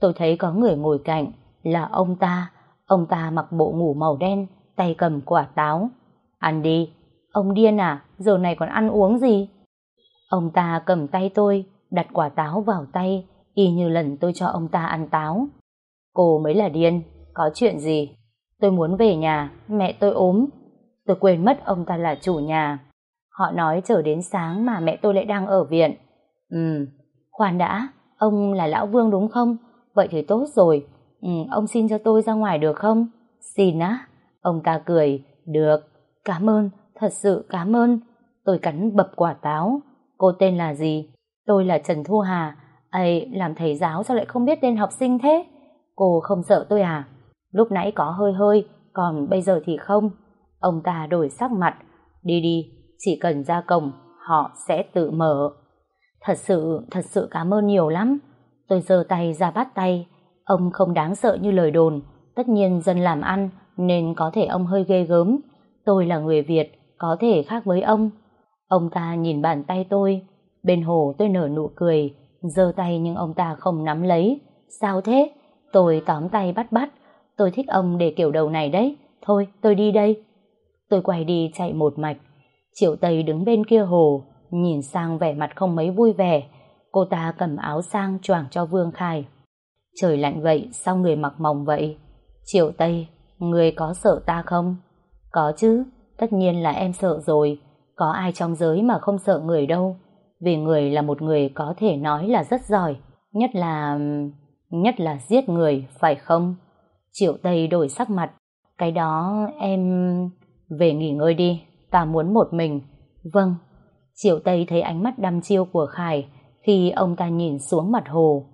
Tôi thấy có người ngồi cạnh, là ông ta. Ông ta mặc bộ ngủ màu đen, tay cầm quả táo. Ăn đi. Ông điên à, giờ này còn ăn uống gì? Ông ta cầm tay tôi, đặt quả táo vào tay, y như lần tôi cho ông ta ăn táo. Cô mới là điên, có chuyện gì? Tôi muốn về nhà, mẹ tôi ốm. Tôi quên mất ông ta là chủ nhà. Họ nói chờ đến sáng mà mẹ tôi lại đang ở viện. Ừ, khoan đã, ông là Lão Vương đúng không? Vậy thì tốt rồi. Ừ, ông xin cho tôi ra ngoài được không? Xin á. Ông ta cười. Được. Cảm ơn, thật sự cảm ơn. Tôi cắn bập quả táo. Cô tên là gì? Tôi là Trần Thu Hà. ấy làm thầy giáo sao lại không biết tên học sinh thế? Cô không sợ tôi à? Lúc nãy có hơi hơi, còn bây giờ thì không. Ông ta đổi sắc mặt. Đi đi, chỉ cần ra cổng, họ sẽ tự mở. Thật sự, thật sự cảm ơn nhiều lắm. Tôi giơ tay ra bắt tay. Ông không đáng sợ như lời đồn. Tất nhiên dân làm ăn, nên có thể ông hơi ghê gớm. Tôi là người Việt, có thể khác với ông. Ông ta nhìn bàn tay tôi. Bên hồ tôi nở nụ cười, giơ tay nhưng ông ta không nắm lấy. Sao thế? Tôi tóm tay bắt bắt. Tôi thích ông để kiểu đầu này đấy. Thôi, tôi đi đây. Tôi quay đi chạy một mạch. Triệu Tây đứng bên kia hồ, nhìn sang vẻ mặt không mấy vui vẻ. Cô ta cầm áo sang choàng cho Vương Khai. Trời lạnh vậy, sao người mặc mỏng vậy? Triệu Tây, người có sợ ta không? Có chứ, tất nhiên là em sợ rồi. Có ai trong giới mà không sợ người đâu. Vì người là một người có thể nói là rất giỏi. Nhất là... nhất là giết người, phải không? Triệu Tây đổi sắc mặt. Cái đó em... Về nghỉ ngơi đi, ta muốn một mình. Vâng. Triệu Tây thấy ánh mắt đăm chiêu của Khải khi ông ta nhìn xuống mặt hồ.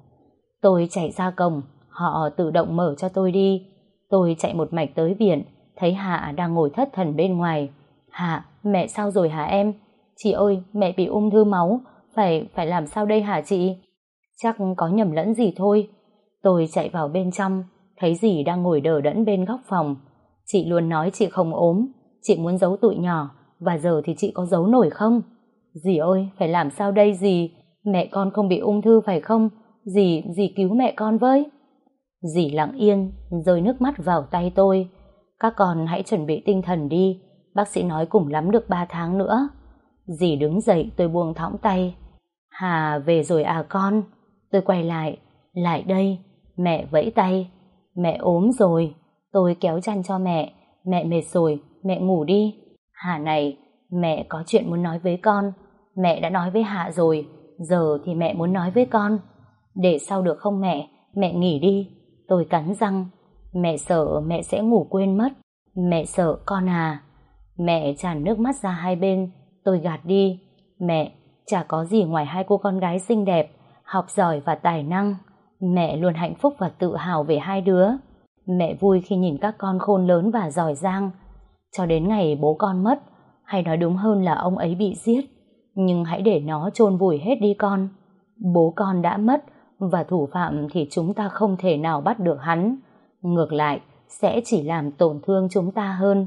Tôi chạy ra cổng, họ tự động mở cho tôi đi. Tôi chạy một mạch tới viện, thấy Hạ đang ngồi thất thần bên ngoài. Hạ, mẹ sao rồi hả em? Chị ơi, mẹ bị ung thư máu, phải phải làm sao đây hả chị? Chắc có nhầm lẫn gì thôi. Tôi chạy vào bên trong, thấy dì đang ngồi đờ đẫn bên góc phòng. Chị luôn nói chị không ốm, chị muốn giấu tụi nhỏ, và giờ thì chị có giấu nổi không? Dì ơi, phải làm sao đây dì? Mẹ con không bị ung thư phải không? Dì, dì cứu mẹ con với. Dì lặng yên, rơi nước mắt vào tay tôi. Các con hãy chuẩn bị tinh thần đi, bác sĩ nói cùng lắm được ba tháng nữa. Dì đứng dậy tôi buông thõng tay. Hà về rồi à con? Tôi quay lại, lại đây, mẹ vẫy tay. Mẹ ốm rồi, tôi kéo chăn cho mẹ, mẹ mệt rồi, mẹ ngủ đi. Hà này, mẹ có chuyện muốn nói với con. Mẹ đã nói với Hạ rồi, giờ thì mẹ muốn nói với con. Để sau được không mẹ, mẹ nghỉ đi. Tôi cắn răng, mẹ sợ mẹ sẽ ngủ quên mất. Mẹ sợ con à. Mẹ tràn nước mắt ra hai bên, tôi gạt đi. Mẹ, chả có gì ngoài hai cô con gái xinh đẹp, học giỏi và tài năng. Mẹ luôn hạnh phúc và tự hào về hai đứa. Mẹ vui khi nhìn các con khôn lớn và giỏi giang. Cho đến ngày bố con mất, hay nói đúng hơn là ông ấy bị giết. Nhưng hãy để nó chôn vùi hết đi con. Bố con đã mất, và thủ phạm thì chúng ta không thể nào bắt được hắn. Ngược lại, sẽ chỉ làm tổn thương chúng ta hơn.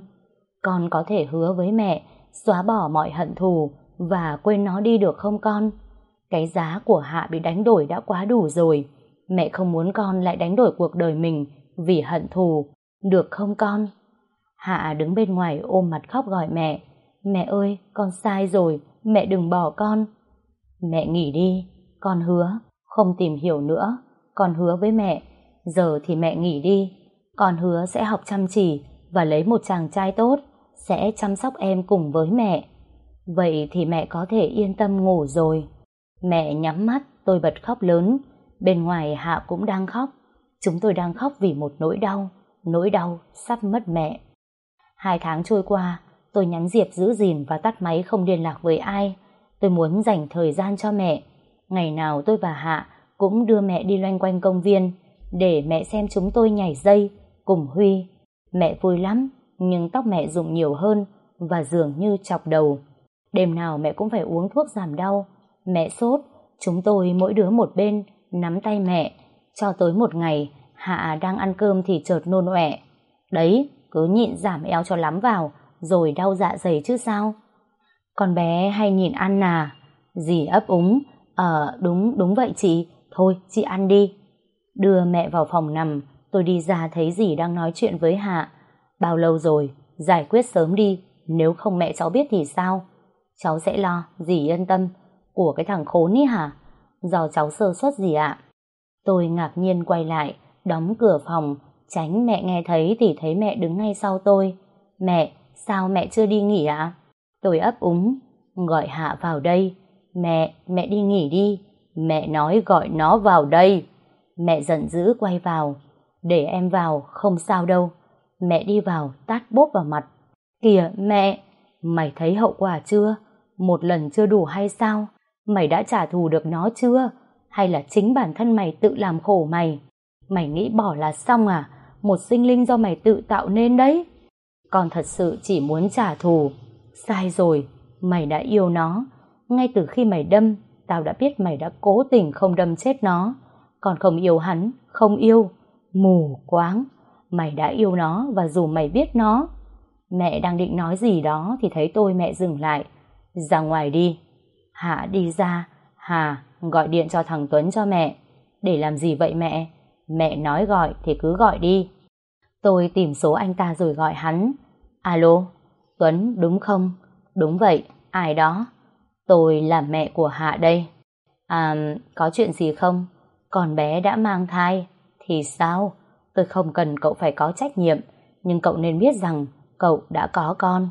Con có thể hứa với mẹ xóa bỏ mọi hận thù và quên nó đi được không con? Cái giá của Hạ bị đánh đổi đã quá đủ rồi. Mẹ không muốn con lại đánh đổi cuộc đời mình vì hận thù. Được không con? Hạ đứng bên ngoài ôm mặt khóc gọi mẹ. Mẹ ơi, con sai rồi, mẹ đừng bỏ con. Mẹ nghỉ đi, con hứa, không tìm hiểu nữa. Con hứa với mẹ, giờ thì mẹ nghỉ đi. Con hứa sẽ học chăm chỉ và lấy một chàng trai tốt, sẽ chăm sóc em cùng với mẹ. Vậy thì mẹ có thể yên tâm ngủ rồi. Mẹ nhắm mắt, tôi bật khóc lớn. Bên ngoài Hạ cũng đang khóc. Chúng tôi đang khóc vì một nỗi đau, nỗi đau sắp mất mẹ. Hai tháng trôi qua, tôi nhắn Diệp giữ gìn và tắt máy không liên lạc với ai. Tôi muốn dành thời gian cho mẹ. Ngày nào tôi và Hạ cũng đưa mẹ đi loanh quanh công viên để mẹ xem chúng tôi nhảy dây cùng Huy. Mẹ vui lắm, nhưng tóc mẹ rụng nhiều hơn và dường như chọc đầu. Đêm nào mẹ cũng phải uống thuốc giảm đau. Mẹ sốt, chúng tôi mỗi đứa một bên, nắm tay mẹ. Cho tới một ngày, Hạ đang ăn cơm thì chợt nôn ọe. Đấy, cứ nhịn giảm eo cho lắm vào, rồi đau dạ dày chứ sao. Con bé hay nhìn ăn à? Dì ấp úng, ờ đúng, đúng vậy chị, thôi chị ăn đi. Đưa mẹ vào phòng nằm, tôi đi ra thấy dì đang nói chuyện với Hạ. Bao lâu rồi, giải quyết sớm đi, nếu không mẹ cháu biết thì sao? Cháu sẽ lo, dì yên tâm. Của cái thằng khốn ý hả? Do cháu sơ suất gì ạ? Tôi ngạc nhiên quay lại, đóng cửa phòng, tránh mẹ nghe thấy thì thấy mẹ đứng ngay sau tôi. Mẹ, sao mẹ chưa đi nghỉ ạ? Tôi ấp úng, gọi Hạ vào đây. Mẹ, mẹ đi nghỉ đi. Mẹ nói gọi nó vào đây. Mẹ giận dữ quay vào. Để em vào, không sao đâu. Mẹ đi vào, tát bốp vào mặt. Kìa, mẹ, mày thấy hậu quả chưa? Một lần chưa đủ hay sao? Mày đã trả thù được nó chưa? Hay là chính bản thân mày tự làm khổ mày? Mày nghĩ bỏ là xong à? Một sinh linh do mày tự tạo nên đấy. Con thật sự chỉ muốn trả thù. Sai rồi, mày đã yêu nó. Ngay từ khi mày đâm, tao đã biết mày đã cố tình không đâm chết nó. Còn không yêu hắn, không yêu. Mù quáng. Mày đã yêu nó và dù mày biết nó. Mẹ đang định nói gì đó thì thấy tôi mẹ dừng lại. Ra ngoài đi. Hạ đi ra. Hà, gọi điện cho thằng Tuấn cho mẹ. Để làm gì vậy mẹ? Mẹ nói gọi thì cứ gọi đi. Tôi tìm số anh ta rồi gọi hắn. Alo, Tuấn đúng không? Đúng vậy, ai đó? Tôi là mẹ của Hạ đây. À, có chuyện gì không? Con bé đã mang thai. Thì sao? Tôi không cần cậu phải có trách nhiệm, nhưng cậu nên biết rằng cậu đã có con.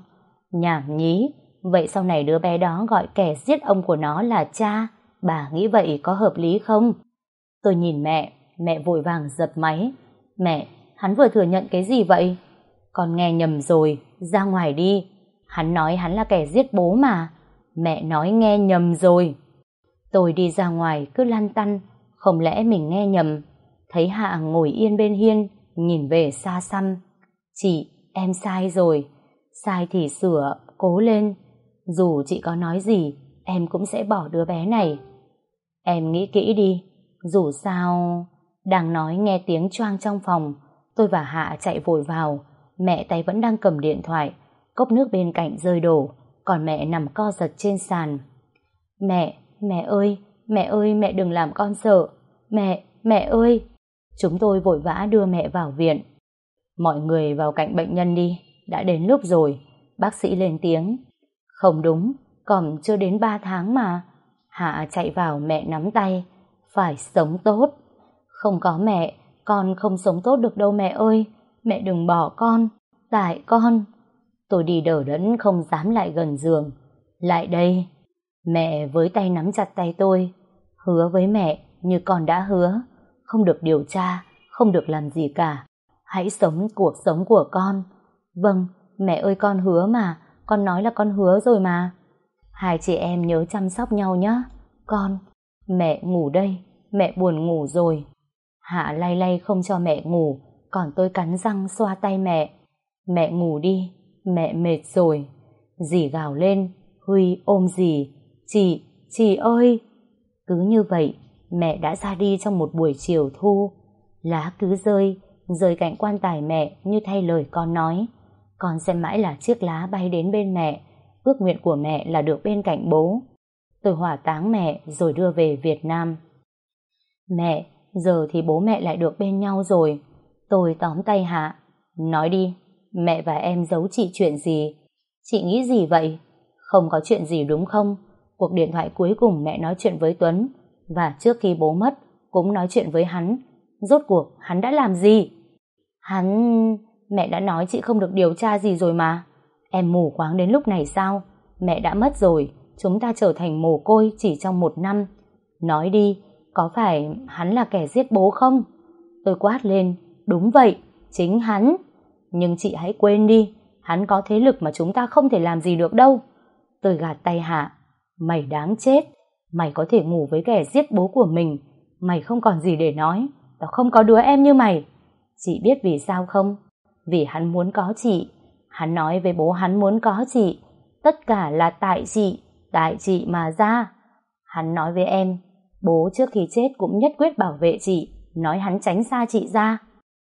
Nhảm nhí, vậy sau này đứa bé đó gọi kẻ giết ông của nó là cha. Bà nghĩ vậy có hợp lý không? Tôi nhìn mẹ, mẹ vội vàng giật máy. Mẹ, hắn vừa thừa nhận cái gì vậy? Con nghe nhầm rồi, ra ngoài đi. Hắn nói hắn là kẻ giết bố mà. Mẹ nói nghe nhầm rồi. Tôi đi ra ngoài cứ lăn tăn, không lẽ mình nghe nhầm. Thấy Hạ ngồi yên bên hiên, nhìn về xa xăm. Chị, em sai rồi. Sai thì sửa, cố lên. Dù chị có nói gì, em cũng sẽ bỏ đứa bé này. Em nghĩ kỹ đi, dù sao... Đang nói nghe tiếng choang trong phòng, tôi và Hạ chạy vội vào, mẹ tay vẫn đang cầm điện thoại, cốc nước bên cạnh rơi đổ, còn mẹ nằm co giật trên sàn. Mẹ, mẹ ơi, mẹ ơi, mẹ đừng làm con sợ. Mẹ, mẹ ơi. Chúng tôi vội vã đưa mẹ vào viện. Mọi người vào cạnh bệnh nhân đi, đã đến lúc rồi. Bác sĩ lên tiếng. Không đúng, còn chưa đến 3 tháng mà. Hạ chạy vào mẹ nắm tay. Phải sống tốt. Không có mẹ, con không sống tốt được đâu mẹ ơi. Mẹ đừng bỏ con. Tại con. Tôi đi đỡ đẫn không dám lại gần giường. Lại đây. Mẹ với tay nắm chặt tay tôi. Hứa với mẹ như con đã hứa. Không được điều tra, không được làm gì cả. Hãy sống cuộc sống của con. Vâng, mẹ ơi con hứa mà. Con nói là con hứa rồi mà. Hai chị em nhớ chăm sóc nhau nhé. Con, mẹ ngủ đây. Mẹ buồn ngủ rồi. Hạ lay lay không cho mẹ ngủ. Còn tôi cắn răng xoa tay mẹ. Mẹ ngủ đi, mẹ mệt rồi. Dì gào lên, Huy ôm dì. Chị, chị ơi! Cứ như vậy, mẹ đã ra đi trong một buổi chiều thu. Lá cứ rơi, rơi cạnh quan tài mẹ như thay lời con nói. Con sẽ mãi là chiếc lá bay đến bên mẹ. Ước nguyện của mẹ là được bên cạnh bố. Tôi hỏa táng mẹ rồi đưa về Việt Nam. Mẹ, giờ thì bố mẹ lại được bên nhau rồi. Tôi tóm tay Hạ. Nói đi, mẹ và em giấu chị chuyện gì? Chị nghĩ gì vậy? Không có chuyện gì đúng không? Cuộc điện thoại cuối cùng mẹ nói chuyện với Tuấn và trước khi bố mất cũng nói chuyện với hắn. Rốt cuộc hắn đã làm gì? Hắn... Mẹ đã nói chị không được điều tra gì rồi mà. Em mù quáng đến lúc này sao? Mẹ đã mất rồi, chúng ta trở thành mồ côi chỉ trong một năm. Nói đi, có phải hắn là kẻ giết bố không? Tôi quát lên, đúng vậy, chính hắn. Nhưng chị hãy quên đi, hắn có thế lực mà chúng ta không thể làm gì được đâu. Tôi gạt tay Hạ, mày đáng chết, mày có thể ngủ với kẻ giết bố của mình, mày không còn gì để nói, tao không có đứa em như mày. Chị biết vì sao không? Vì hắn muốn có chị, hắn nói với bố hắn muốn có chị, tất cả là tại chị, tại chị mà ra. Hắn nói với em, bố trước khi chết cũng nhất quyết bảo vệ chị, nói hắn tránh xa chị ra.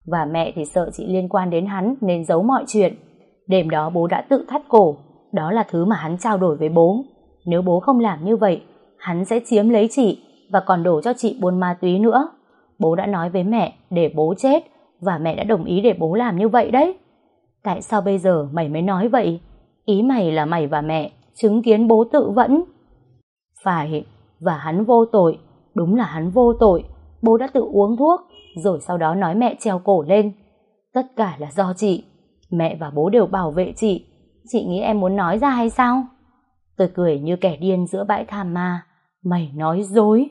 Và mẹ thì sợ chị liên quan đến hắn nên giấu mọi chuyện. Đêm đó bố đã tự thắt cổ, đó là thứ mà hắn trao đổi với bố. Nếu bố không làm như vậy, hắn sẽ chiếm lấy chị và còn đổ cho chị buôn ma túy nữa. Bố đã nói với mẹ để bố chết, và mẹ đã đồng ý để bố làm như vậy đấy. Tại sao bây giờ mày mới nói vậy? Ý mày là mày và mẹ chứng kiến bố tự vẫn. Phải, và hắn vô tội, đúng là hắn vô tội. Bố đã tự uống thuốc, rồi sau đó nói mẹ treo cổ lên. Tất cả là do chị. Mẹ và bố đều bảo vệ chị. Chị nghĩ em muốn nói ra hay sao? Tôi cười như kẻ điên giữa bãi tham ma. Mày nói dối.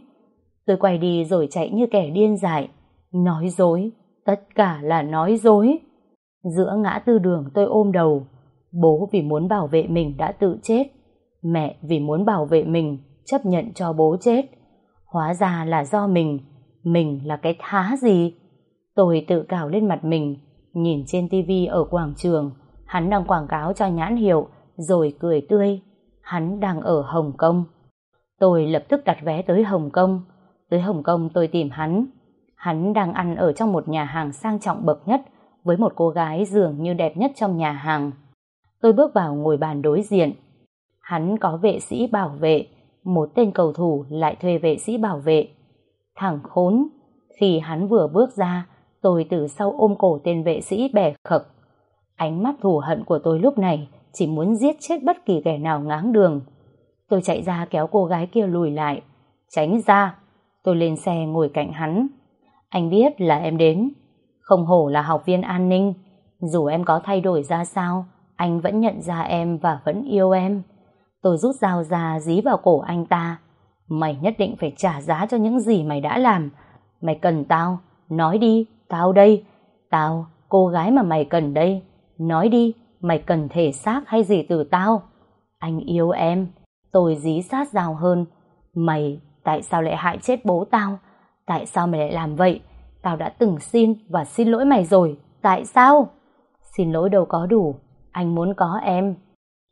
Tôi quay đi rồi chạy như kẻ điên dại. Nói dối, tất cả là nói dối. Giữa ngã tư đường tôi ôm đầu. Bố vì muốn bảo vệ mình đã tự chết. Mẹ vì muốn bảo vệ mình chấp nhận cho bố chết. Hóa ra là do mình. Mình là cái thá gì? Tôi tự cào lên mặt mình, nhìn trên tivi ở quảng trường, hắn đang quảng cáo cho nhãn hiệu, rồi cười tươi. Hắn đang ở Hồng Kông. Tôi lập tức đặt vé tới Hồng Kông. Tới Hồng Kông tôi tìm hắn. Hắn đang ăn ở trong một nhà hàng sang trọng bậc nhất với một cô gái dường như đẹp nhất trong nhà hàng. Tôi bước vào ngồi bàn đối diện. Hắn có vệ sĩ bảo vệ, một tên cầu thủ lại thuê vệ sĩ bảo vệ. Thằng khốn, khi hắn vừa bước ra, tôi từ sau ôm cổ tên vệ sĩ bẻ khập. Ánh mắt thù hận của tôi lúc này chỉ muốn giết chết bất kỳ kẻ nào ngáng đường. Tôi chạy ra kéo cô gái kia lùi lại. Tránh ra. Tôi lên xe ngồi cạnh hắn. Anh biết là em đến. Không hổ là học viên an ninh. Dù em có thay đổi ra sao, anh vẫn nhận ra em và vẫn yêu em. Tôi rút dao ra dí vào cổ anh ta. Mày nhất định phải trả giá cho những gì mày đã làm. Mày cần tao. Nói đi, tao đây. Tao, cô gái mà mày cần đây. Nói đi, mày cần thể xác hay gì từ tao? Anh yêu em. Tôi dí sát rào hơn. Mày, tại sao lại hại chết bố tao? Tại sao mày lại làm vậy? Tao đã từng xin và xin lỗi mày rồi. Tại sao? Xin lỗi đâu có đủ. Anh muốn có em.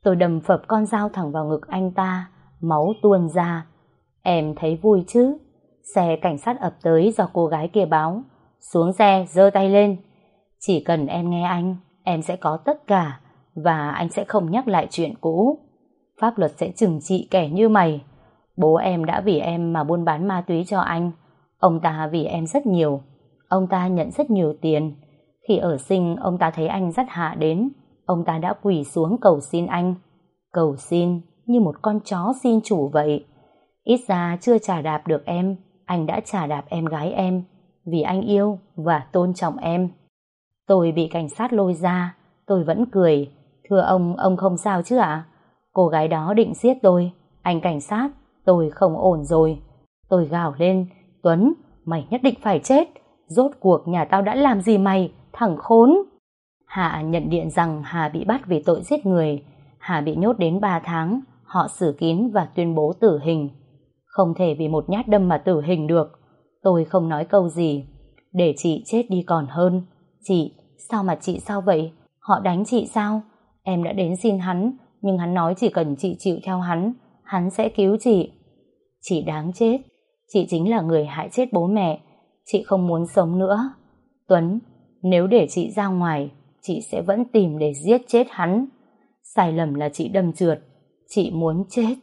Tôi đầm phập con dao thẳng vào ngực anh ta. Máu tuôn ra. Em thấy vui chứ? Xe cảnh sát ập tới do cô gái kia báo. Xuống xe, giơ tay lên. Chỉ cần em nghe anh, em sẽ có tất cả. Và anh sẽ không nhắc lại chuyện cũ. Pháp luật sẽ trừng trị kẻ như mày. Bố em đã vì em mà buôn bán ma túy cho anh. Ông ta vì em rất nhiều. Ông ta nhận rất nhiều tiền. Khi ở sinh, ông ta thấy anh rất hạ đến. Ông ta đã quỳ xuống cầu xin anh. Cầu xin như một con chó xin chủ vậy. Ít ra chưa trả đạp được em, anh đã trả đạp em gái em. Vì anh yêu và tôn trọng em. Tôi bị cảnh sát lôi ra. Tôi vẫn cười. Thưa ông, ông không sao chứ ạ? Cô gái đó định giết tôi. Anh cảnh sát, tôi không ổn rồi. Tôi gào lên. Tuấn, mày nhất định phải chết. Rốt cuộc nhà tao đã làm gì mày, thằng khốn. Hạ nhận điện rằng Hà bị bắt vì tội giết người. Hà bị nhốt đến 3 tháng. Họ xử kín và tuyên bố tử hình. Không thể vì một nhát đâm mà tử hình được. Tôi không nói câu gì. Để chị chết đi còn hơn. Chị, sao mà chị sao vậy? Họ đánh chị sao? Em đã đến xin hắn, nhưng hắn nói chỉ cần chị chịu theo hắn, hắn sẽ cứu chị. Chị đáng chết. Chị chính là người hại chết bố mẹ. Chị không muốn sống nữa. Tuấn, nếu để chị ra ngoài, chị sẽ vẫn tìm để giết chết hắn. Sai lầm là chị đâm trượt. Chị muốn chết.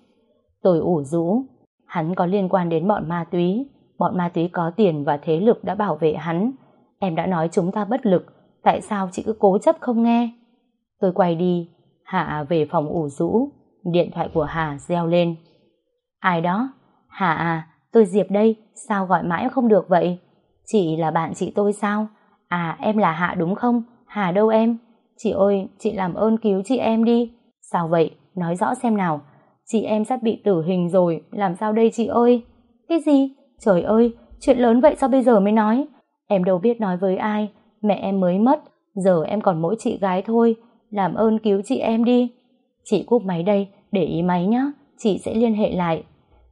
Tôi ủ rũ. Hắn có liên quan đến bọn ma túy. Bọn ma túy có tiền và thế lực đã bảo vệ hắn. Em đã nói chúng ta bất lực. Tại sao chị cứ cố chấp không nghe? Tôi quay đi. Hạ về phòng ủ rũ. Điện thoại của Hà reo lên. Ai đó? Hà à, tôi Diệp đây. Sao gọi mãi không được vậy? Chị là bạn chị tôi sao? À em là Hạ đúng không? Hà đâu em? Chị ơi, chị làm ơn cứu chị em đi. Sao vậy? Nói rõ xem nào. Chị em sắp bị tử hình rồi, làm sao đây chị ơi? Cái gì? Trời ơi, chuyện lớn vậy sao bây giờ mới nói? Em đâu biết nói với ai, mẹ em mới mất, giờ em còn mỗi chị gái thôi, làm ơn cứu chị em đi. Chị cúp máy đây, để ý máy nhé, chị sẽ liên hệ lại.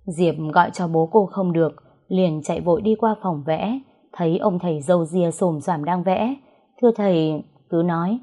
Diệp gọi cho bố cô không được, liền chạy vội đi qua phòng vẽ, thấy ông thầy râu ria xồm xoàm đang vẽ. Thưa thầy, cứ nói,